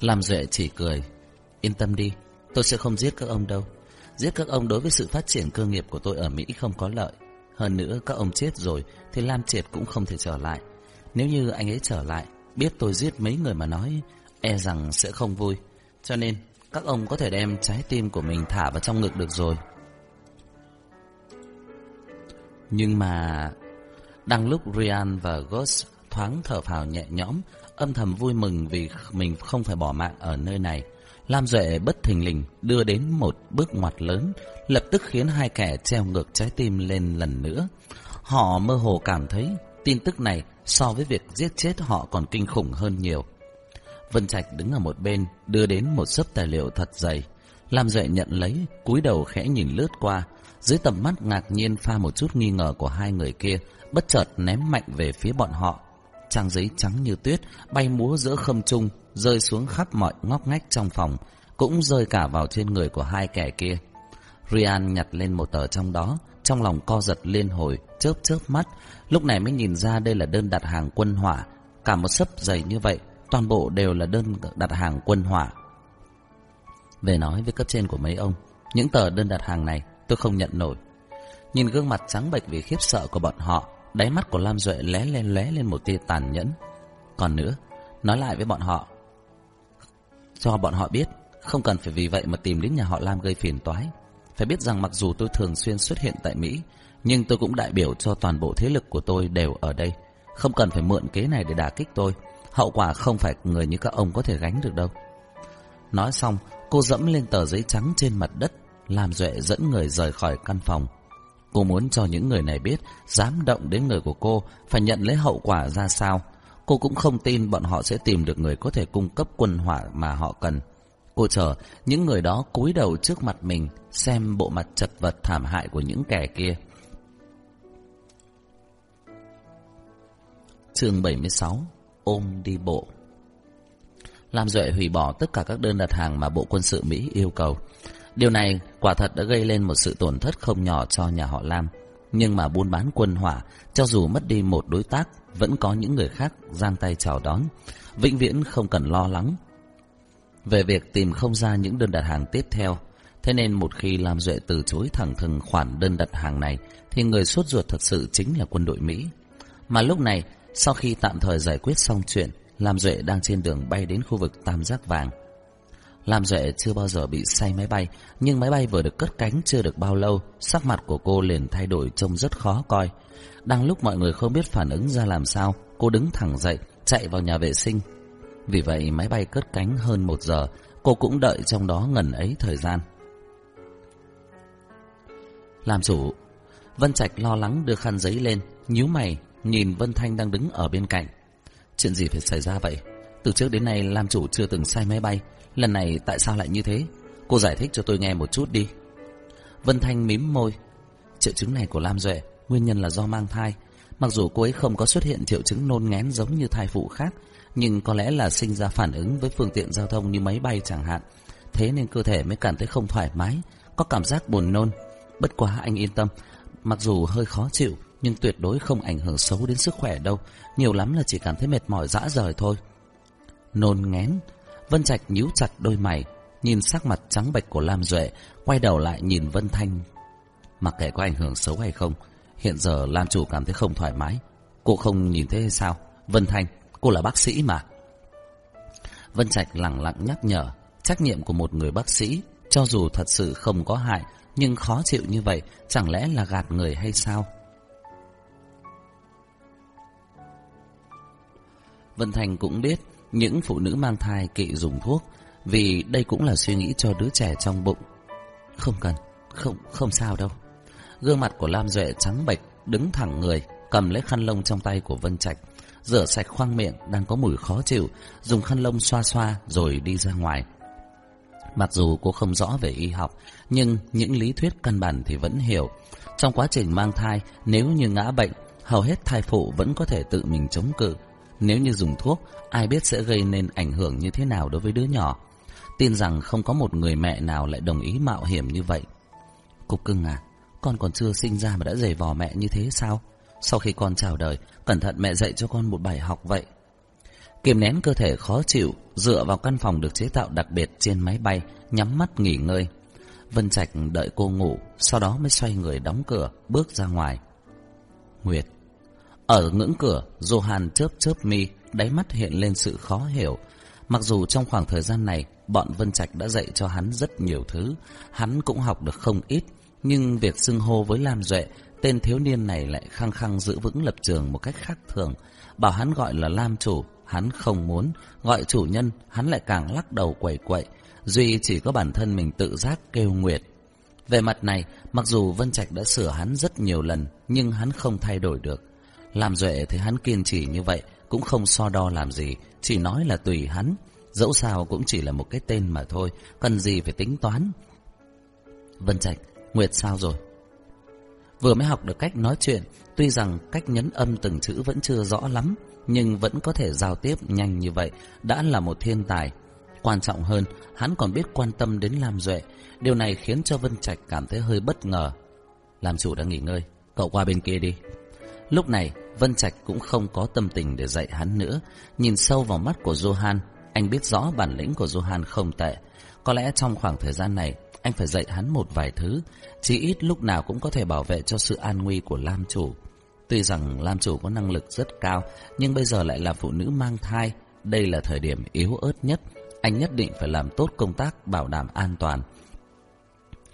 Lam Duệ chỉ cười. Yên tâm đi, Tôi sẽ không giết các ông đâu. Giết các ông đối với sự phát triển cơ nghiệp của tôi ở Mỹ không có lợi. Hơn nữa các ông chết rồi thì Lam Triệt cũng không thể trở lại. Nếu như anh ấy trở lại, biết tôi giết mấy người mà nói, e rằng sẽ không vui. Cho nên các ông có thể đem trái tim của mình thả vào trong ngực được rồi. Nhưng mà... Đang lúc Ryan và Ghost thoáng thở phào nhẹ nhõm, âm thầm vui mừng vì mình không phải bỏ mạng ở nơi này. Lam Duệ bất thình lình đưa đến một bước ngoặt lớn, lập tức khiến hai kẻ treo ngược trái tim lên lần nữa. Họ mơ hồ cảm thấy tin tức này so với việc giết chết họ còn kinh khủng hơn nhiều. Vân Trạch đứng ở một bên, đưa đến một sấp tài liệu thật dày. Lam Duệ nhận lấy, cúi đầu khẽ nhìn lướt qua. Dưới tầm mắt ngạc nhiên pha một chút nghi ngờ của hai người kia, bất chợt ném mạnh về phía bọn họ. Trang giấy trắng như tuyết, bay múa giữa không trung, rơi xuống khắp mọi ngóc ngách trong phòng, cũng rơi cả vào trên người của hai kẻ kia. Rian nhặt lên một tờ trong đó, trong lòng co giật liên hồi, chớp chớp mắt, lúc này mới nhìn ra đây là đơn đặt hàng quân hỏa. Cả một sấp dày như vậy, toàn bộ đều là đơn đặt hàng quân hỏa. Về nói với cấp trên của mấy ông, những tờ đơn đặt hàng này tôi không nhận nổi. Nhìn gương mặt trắng bệch vì khiếp sợ của bọn họ, đáy mắt của Lam Duệ lé lên lé lên một tia tàn nhẫn. Còn nữa, nói lại với bọn họ, cho bọn họ biết, không cần phải vì vậy mà tìm đến nhà họ Lam gây phiền toái. Phải biết rằng mặc dù tôi thường xuyên xuất hiện tại Mỹ, nhưng tôi cũng đại biểu cho toàn bộ thế lực của tôi đều ở đây. Không cần phải mượn kế này để đả kích tôi. Hậu quả không phải người như các ông có thể gánh được đâu. Nói xong, cô dẫm lên tờ giấy trắng trên mặt đất, làm Duệ dẫn người rời khỏi căn phòng. Cô muốn cho những người này biết, dám động đến người của cô, phải nhận lấy hậu quả ra sao. Cô cũng không tin bọn họ sẽ tìm được người có thể cung cấp quân hỏa mà họ cần. Cô chờ những người đó cúi đầu trước mặt mình, xem bộ mặt chật vật thảm hại của những kẻ kia. Chương 76 Ôm đi bộ Lam Duệ hủy bỏ tất cả các đơn đặt hàng mà Bộ Quân sự Mỹ yêu cầu. Điều này quả thật đã gây lên một sự tổn thất không nhỏ cho nhà họ Lam. Nhưng mà buôn bán quân hỏa, cho dù mất đi một đối tác, vẫn có những người khác giang tay chào đón. Vĩnh viễn không cần lo lắng. Về việc tìm không ra những đơn đặt hàng tiếp theo, thế nên một khi Lam Duệ từ chối thẳng thừng khoản đơn đặt hàng này, thì người sốt ruột thật sự chính là quân đội Mỹ. Mà lúc này, sau khi tạm thời giải quyết xong chuyện, Lam Duệ đang trên đường bay đến khu vực Tam Giác Vàng. Lam Duệ chưa bao giờ bị say máy bay, nhưng máy bay vừa được cất cánh chưa được bao lâu, sắc mặt của cô liền thay đổi trông rất khó coi. Đang lúc mọi người không biết phản ứng ra làm sao, cô đứng thẳng dậy, chạy vào nhà vệ sinh. Vì vậy máy bay cất cánh hơn một giờ, cô cũng đợi trong đó ngần ấy thời gian. Làm chủ, Vân Trạch lo lắng đưa khăn giấy lên, nhíu mày, nhìn Vân Thanh đang đứng ở bên cạnh. Chuyện gì phải xảy ra vậy? Từ trước đến nay Lam chủ chưa từng sai máy bay, lần này tại sao lại như thế? Cô giải thích cho tôi nghe một chút đi. Vân Thanh mím môi. Triệu chứng này của Lam Duệ, nguyên nhân là do mang thai. Mặc dù cô ấy không có xuất hiện triệu chứng nôn ngén giống như thai phụ khác, nhưng có lẽ là sinh ra phản ứng với phương tiện giao thông như máy bay chẳng hạn. Thế nên cơ thể mới cảm thấy không thoải mái, có cảm giác buồn nôn. Bất quá anh yên tâm, mặc dù hơi khó chịu, nhưng tuyệt đối không ảnh hưởng xấu đến sức khỏe đâu. Nhiều lắm là chỉ cảm thấy mệt mỏi dã rời thôi. Nôn ngén, Vân Trạch nhíu chặt đôi mày, nhìn sắc mặt trắng bệch của Lam Duệ, quay đầu lại nhìn Vân Thanh. Mặc kệ có ảnh hưởng xấu hay không, hiện giờ Lam chủ cảm thấy không thoải mái. Cô không nhìn thấy hay sao? Vân Thanh, cô là bác sĩ mà. Vân Trạch lặng lặng nhắc nhở, trách nhiệm của một người bác sĩ, cho dù thật sự không có hại, nhưng khó chịu như vậy, chẳng lẽ là gạt người hay sao? Vân Thành cũng biết những phụ nữ mang thai kỵ dùng thuốc vì đây cũng là suy nghĩ cho đứa trẻ trong bụng. Không cần, không không sao đâu. Gương mặt của Lam Duệ trắng bệch, đứng thẳng người, cầm lấy khăn lông trong tay của Vân Trạch, rửa sạch khoang miệng đang có mùi khó chịu, dùng khăn lông xoa xoa rồi đi ra ngoài. Mặc dù cô không rõ về y học, nhưng những lý thuyết căn bản thì vẫn hiểu. Trong quá trình mang thai, nếu như ngã bệnh, hầu hết thai phụ vẫn có thể tự mình chống cự. Nếu như dùng thuốc, ai biết sẽ gây nên ảnh hưởng như thế nào đối với đứa nhỏ. Tin rằng không có một người mẹ nào lại đồng ý mạo hiểm như vậy. Cục cưng à, con còn chưa sinh ra mà đã giày vò mẹ như thế sao? Sau khi con chào đời, cẩn thận mẹ dạy cho con một bài học vậy. Kiềm nén cơ thể khó chịu, dựa vào căn phòng được chế tạo đặc biệt trên máy bay, nhắm mắt nghỉ ngơi. Vân Trạch đợi cô ngủ, sau đó mới xoay người đóng cửa, bước ra ngoài. Nguyệt ở ngưỡng cửa, Johan chớp chớp mi, đáy mắt hiện lên sự khó hiểu. Mặc dù trong khoảng thời gian này, bọn Vân Trạch đã dạy cho hắn rất nhiều thứ, hắn cũng học được không ít, nhưng việc xưng hô với Lam Duệ, tên thiếu niên này lại khăng khăng giữ vững lập trường một cách khác thường. Bảo hắn gọi là Lam chủ, hắn không muốn, gọi chủ nhân, hắn lại càng lắc đầu quẩy quậy. Duy chỉ có bản thân mình tự giác kêu Nguyệt. Về mặt này, mặc dù Vân Trạch đã sửa hắn rất nhiều lần, nhưng hắn không thay đổi được. Làm Duệ thì hắn kiên trì như vậy, cũng không so đo làm gì, chỉ nói là tùy hắn. Dẫu sao cũng chỉ là một cái tên mà thôi, cần gì phải tính toán. Vân Trạch, Nguyệt sao rồi? Vừa mới học được cách nói chuyện, tuy rằng cách nhấn âm từng chữ vẫn chưa rõ lắm, nhưng vẫn có thể giao tiếp nhanh như vậy, đã là một thiên tài. Quan trọng hơn, hắn còn biết quan tâm đến Lam Duệ, điều này khiến cho Vân Trạch cảm thấy hơi bất ngờ. Làm chủ đang nghỉ ngơi, cậu qua bên kia đi. Lúc này, Vân Trạch cũng không có tâm tình để dạy hắn nữa, nhìn sâu vào mắt của Johan, anh biết rõ bản lĩnh của Johan không tệ. Có lẽ trong khoảng thời gian này, anh phải dạy hắn một vài thứ, chí ít lúc nào cũng có thể bảo vệ cho sự an nguy của Lam Chủ. Tuy rằng Lam Chủ có năng lực rất cao, nhưng bây giờ lại là phụ nữ mang thai, đây là thời điểm yếu ớt nhất, anh nhất định phải làm tốt công tác bảo đảm an toàn.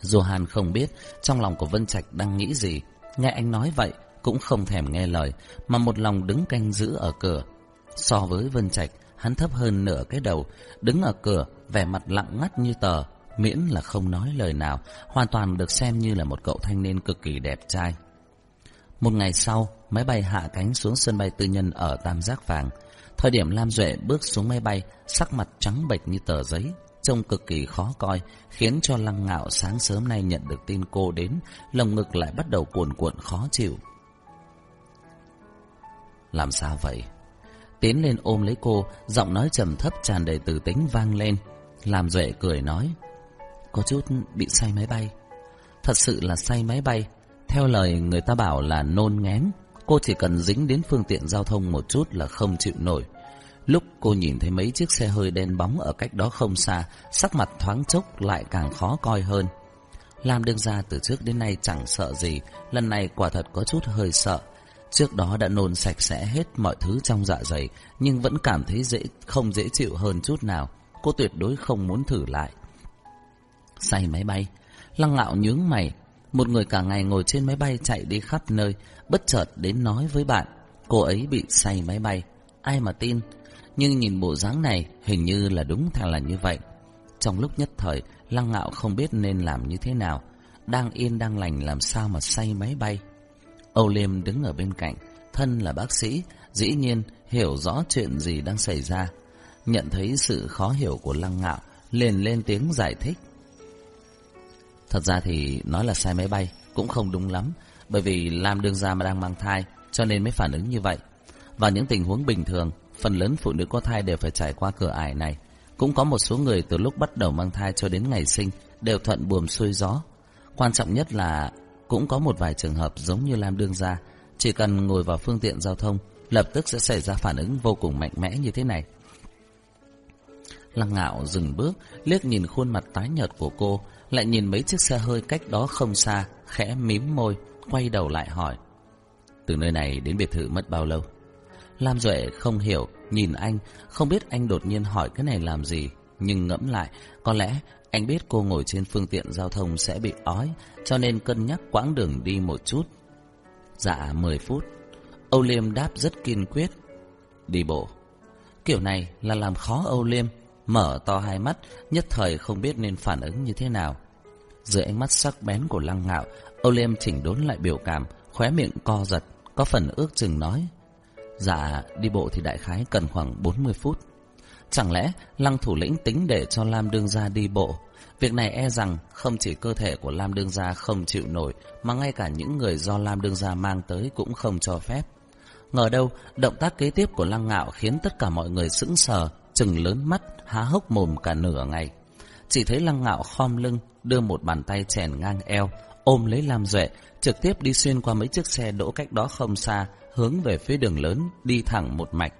Johan không biết trong lòng của Vân Trạch đang nghĩ gì, nghe anh nói vậy cũng không thèm nghe lời, mà một lòng đứng canh giữ ở cửa. So với Vân Trạch, hắn thấp hơn nửa cái đầu, đứng ở cửa, vẻ mặt lặng ngắt như tờ, miễn là không nói lời nào, hoàn toàn được xem như là một cậu thanh niên cực kỳ đẹp trai. Một ngày sau, máy bay hạ cánh xuống sân bay tư nhân ở Tam Giác Vàng. Thời điểm Lam Duệ bước xuống máy bay, sắc mặt trắng bệch như tờ giấy, trông cực kỳ khó coi, khiến cho Lăng Ngạo sáng sớm nay nhận được tin cô đến, lồng ngực lại bắt đầu cuồn cuộn khó chịu. Làm sao vậy? Tiến lên ôm lấy cô, giọng nói trầm thấp tràn đầy từ tính vang lên. Làm Duệ cười nói, có chút bị say máy bay. Thật sự là say máy bay. Theo lời người ta bảo là nôn ngén, cô chỉ cần dính đến phương tiện giao thông một chút là không chịu nổi. Lúc cô nhìn thấy mấy chiếc xe hơi đen bóng ở cách đó không xa, sắc mặt thoáng chốc lại càng khó coi hơn. Lam đương ra từ trước đến nay chẳng sợ gì, lần này quả thật có chút hơi sợ. Trước đó đã nôn sạch sẽ hết mọi thứ trong dạ dày, nhưng vẫn cảm thấy dễ không dễ chịu hơn chút nào. Cô tuyệt đối không muốn thử lại. Say máy bay, lăng ngạo nhướng mày. Một người cả ngày ngồi trên máy bay chạy đi khắp nơi, bất chợt đến nói với bạn, cô ấy bị say máy bay. Ai mà tin, nhưng nhìn bộ dáng này hình như là đúng thật là như vậy. Trong lúc nhất thời, lăng ngạo không biết nên làm như thế nào. Đang yên đang lành làm sao mà say máy bay. Âu Liêm đứng ở bên cạnh, thân là bác sĩ, dĩ nhiên hiểu rõ chuyện gì đang xảy ra. Nhận thấy sự khó hiểu của lăng ngạo, liền lên tiếng giải thích. Thật ra thì nói là sai máy bay cũng không đúng lắm, bởi vì Lam đương gia mà đang mang thai, cho nên mới phản ứng như vậy. Và những tình huống bình thường, phần lớn phụ nữ có thai đều phải trải qua cửa ải này. Cũng có một số người từ lúc bắt đầu mang thai cho đến ngày sinh đều thuận buồm xuôi gió. Quan trọng nhất là cũng có một vài trường hợp giống như Lam đương gia, chỉ cần ngồi vào phương tiện giao thông, lập tức sẽ xảy ra phản ứng vô cùng mạnh mẽ như thế này. Lăng ngạo dừng bước, liếc nhìn khuôn mặt tái nhợt của cô, lại nhìn mấy chiếc xe hơi cách đó không xa, khẽ mím môi, quay đầu lại hỏi. Từ nơi này đến biệt thự mất bao lâu? Lam Duệ không hiểu, nhìn anh, không biết anh đột nhiên hỏi cái này làm gì, nhưng ngẫm lại, có lẽ anh biết cô ngồi trên phương tiện giao thông sẽ bị ói, cho nên cân nhắc quãng đường đi một chút. Dạ, 10 phút. Âu Liêm đáp rất kiên quyết. Đi bộ. Kiểu này là làm khó Âu Liêm, mở to hai mắt, nhất thời không biết nên phản ứng như thế nào. Dưới ánh mắt sắc bén của lăng ngạo, Âu Liêm chỉnh đốn lại biểu cảm, khóe miệng co giật, có phần ước chừng nói. Dạ, đi bộ thì đại khái cần khoảng 40 phút. Chẳng lẽ lăng thủ lĩnh tính để cho Lam Đương Gia đi bộ? Việc này e rằng không chỉ cơ thể của Lam Đương Gia không chịu nổi, mà ngay cả những người do Lam Đương Gia mang tới cũng không cho phép. Ngờ đâu, động tác kế tiếp của Lăng Ngạo khiến tất cả mọi người sững sờ, chừng lớn mắt, há hốc mồm cả nửa ngày. Chỉ thấy Lăng Ngạo khom lưng, đưa một bàn tay chèn ngang eo, ôm lấy Lam Duệ, trực tiếp đi xuyên qua mấy chiếc xe đỗ cách đó không xa, hướng về phía đường lớn, đi thẳng một mạch.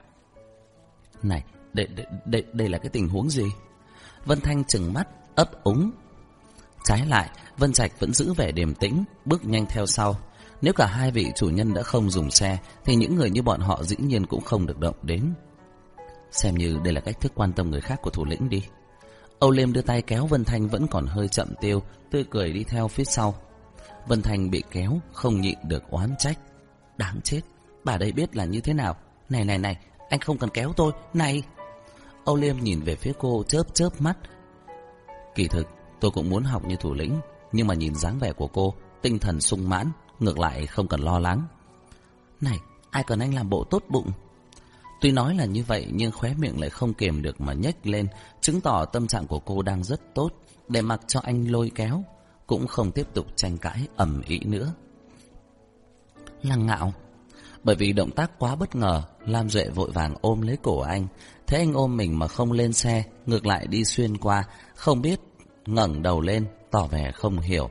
Này, đây, đây, đây, đây là cái tình huống gì? Vân Thanh chừng mắt, ấp úng. Trái lại, Vân Trạch vẫn giữ vẻ điềm tĩnh, bước nhanh theo sau. Nếu cả hai vị chủ nhân đã không dùng xe, thì những người như bọn họ dĩ nhiên cũng không được động đến. Xem như đây là cách thức quan tâm người khác của thủ lĩnh đi. Âu Liêm đưa tay kéo Vân Thanh vẫn còn hơi chậm tiêu, tươi cười đi theo phía sau. Vân Thanh bị kéo, không nhịn được oán trách. Đáng chết, bà đây biết là như thế nào. Này này này, anh không cần kéo tôi, này. Âu Liêm nhìn về phía cô chớp chớp mắt. Kỳ thực, tôi cũng muốn học như thủ lĩnh, nhưng mà nhìn dáng vẻ của cô, tinh thần sung mãn, ngược lại không cần lo lắng. Này, ai cần anh làm bộ tốt bụng? Tuy nói là như vậy nhưng khóe miệng lại không kiềm được mà nhếch lên, chứng tỏ tâm trạng của cô đang rất tốt, để mặc cho anh lôi kéo, cũng không tiếp tục tranh cãi ầm ĩ nữa. Lăng ngạo Bởi vì động tác quá bất ngờ, Lam Duệ vội vàng ôm lấy cổ anh, thấy anh ôm mình mà không lên xe, ngược lại đi xuyên qua, không biết, ngẩng đầu lên, tỏ vẻ không hiểu.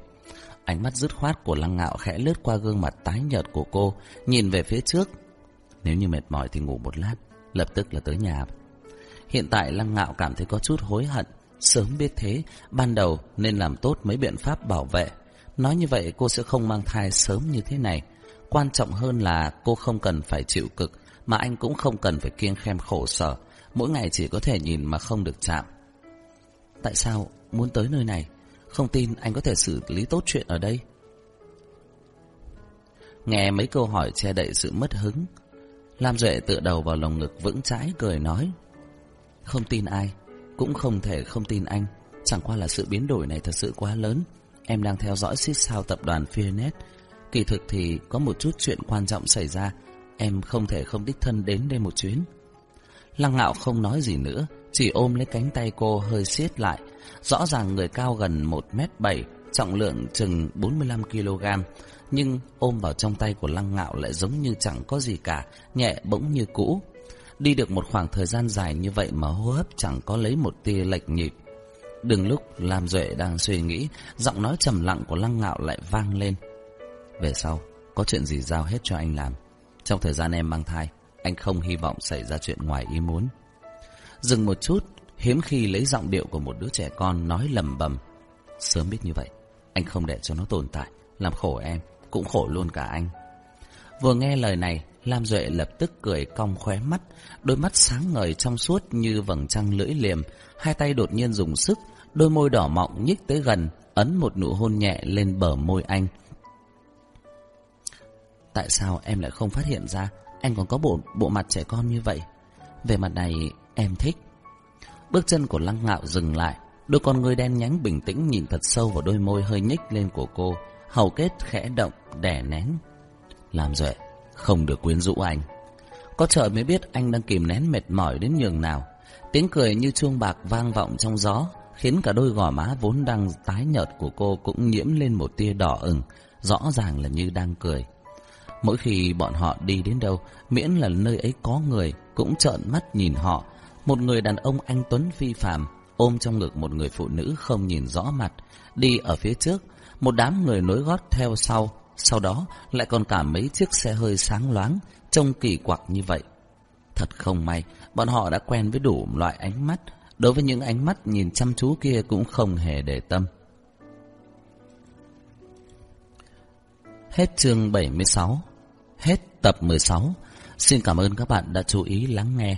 Ánh mắt dứt khoát của lăng ngạo khẽ lướt qua gương mặt tái nhợt của cô, nhìn về phía trước, nếu như mệt mỏi thì ngủ một lát, lập tức là tới nhà. Hiện tại Lăng Ngạo cảm thấy có chút hối hận, sớm biết thế, ban đầu nên làm tốt mấy biện pháp bảo vệ. Nói như vậy cô sẽ không mang thai sớm như thế này. Quan trọng hơn là cô không cần phải chịu cực, mà anh cũng không cần phải kiêng khem khổ sở, mỗi ngày chỉ có thể nhìn mà không được chạm. Tại sao muốn tới nơi này? Không tin anh có thể xử lý tốt chuyện ở đây. Nghe mấy câu hỏi che đậy sự mất hứng, Lam Duệ tựa đầu vào lồng ngực vững chãi cười nói Không tin ai Cũng không thể không tin anh. Chẳng qua là sự biến đổi này thật sự quá lớn. Em đang theo dõi xích sao tập đoàn Fearnet. Kỳ thực thì có một chút chuyện quan trọng xảy ra. Em không thể không đích thân đến đây một chuyến. Lăng ngạo không nói gì nữa chỉ ôm lấy cánh tay cô hơi siết lại Rõ ràng người cao gần 1m7 Trọng lượng chừng 45kg nhưng ôm vào trong tay của lăng ngạo lại giống như chẳng có gì cả, nhẹ bỗng như cũ. Đi được một khoảng thời gian dài như vậy mà hô hấp chẳng có lấy một tia lệch nhịp. Đừng lúc Lam Duệ đang suy nghĩ, giọng nói trầm lặng của lăng ngạo lại vang lên. Về sau, có chuyện gì giao hết cho anh làm. Trong thời gian em mang thai, anh không hy vọng xảy ra chuyện ngoài ý muốn. Dừng một chút, hiếm khi lấy giọng điệu của một đứa trẻ con nói lầm bầm. Sớm biết như vậy, anh không để cho nó tồn tại, làm khổ em cũng khổ luôn cả anh. Vừa nghe lời này, Lam Duệ lập tức cười cong khóe mắt, đôi mắt sáng ngời trong suốt như vầng trăng lưỡi liềm, hai tay đột nhiên dùng sức, đôi môi đỏ mọng nhích tới gần, ấn một nụ hôn nhẹ lên bờ môi anh. Tại sao em lại không phát hiện ra anh còn có bộ bộ mặt trẻ con như vậy? Về mặt này em thích. Bước chân của Lăng Ngạo dừng lại, đôi con người đen nhánh bình tĩnh nhìn thật sâu vào đôi môi hơi nhích lên của cô hầu kết khẽ động, đè nén. Làm rồi, không được quyến rũ anh. Có trời mới biết anh đang kìm nén mệt mỏi đến nhường nào. Tiếng cười như chuông bạc vang vọng trong gió, khiến cả đôi gò má vốn đang tái nhợt của cô cũng nhiễm lên một tia đỏ ửng, rõ ràng là như đang cười. Mỗi khi bọn họ đi đến đâu, miễn là nơi ấy có người, cũng trợn mắt nhìn họ. Một người đàn ông anh Tuấn phi phàm, ôm trong ngực một người phụ nữ không nhìn rõ mặt, đi ở phía trước, một đám người nối gót theo sau, sau đó lại còn cả mấy chiếc xe hơi sáng loáng, trông kỳ quặc như vậy. Thật không may, bọn họ đã quen với đủ loại ánh mắt, đối với những ánh mắt nhìn chăm chú kia cũng không hề để tâm. Hết chương 76, hết tập 16. Xin cảm ơn các bạn đã chú ý lắng nghe.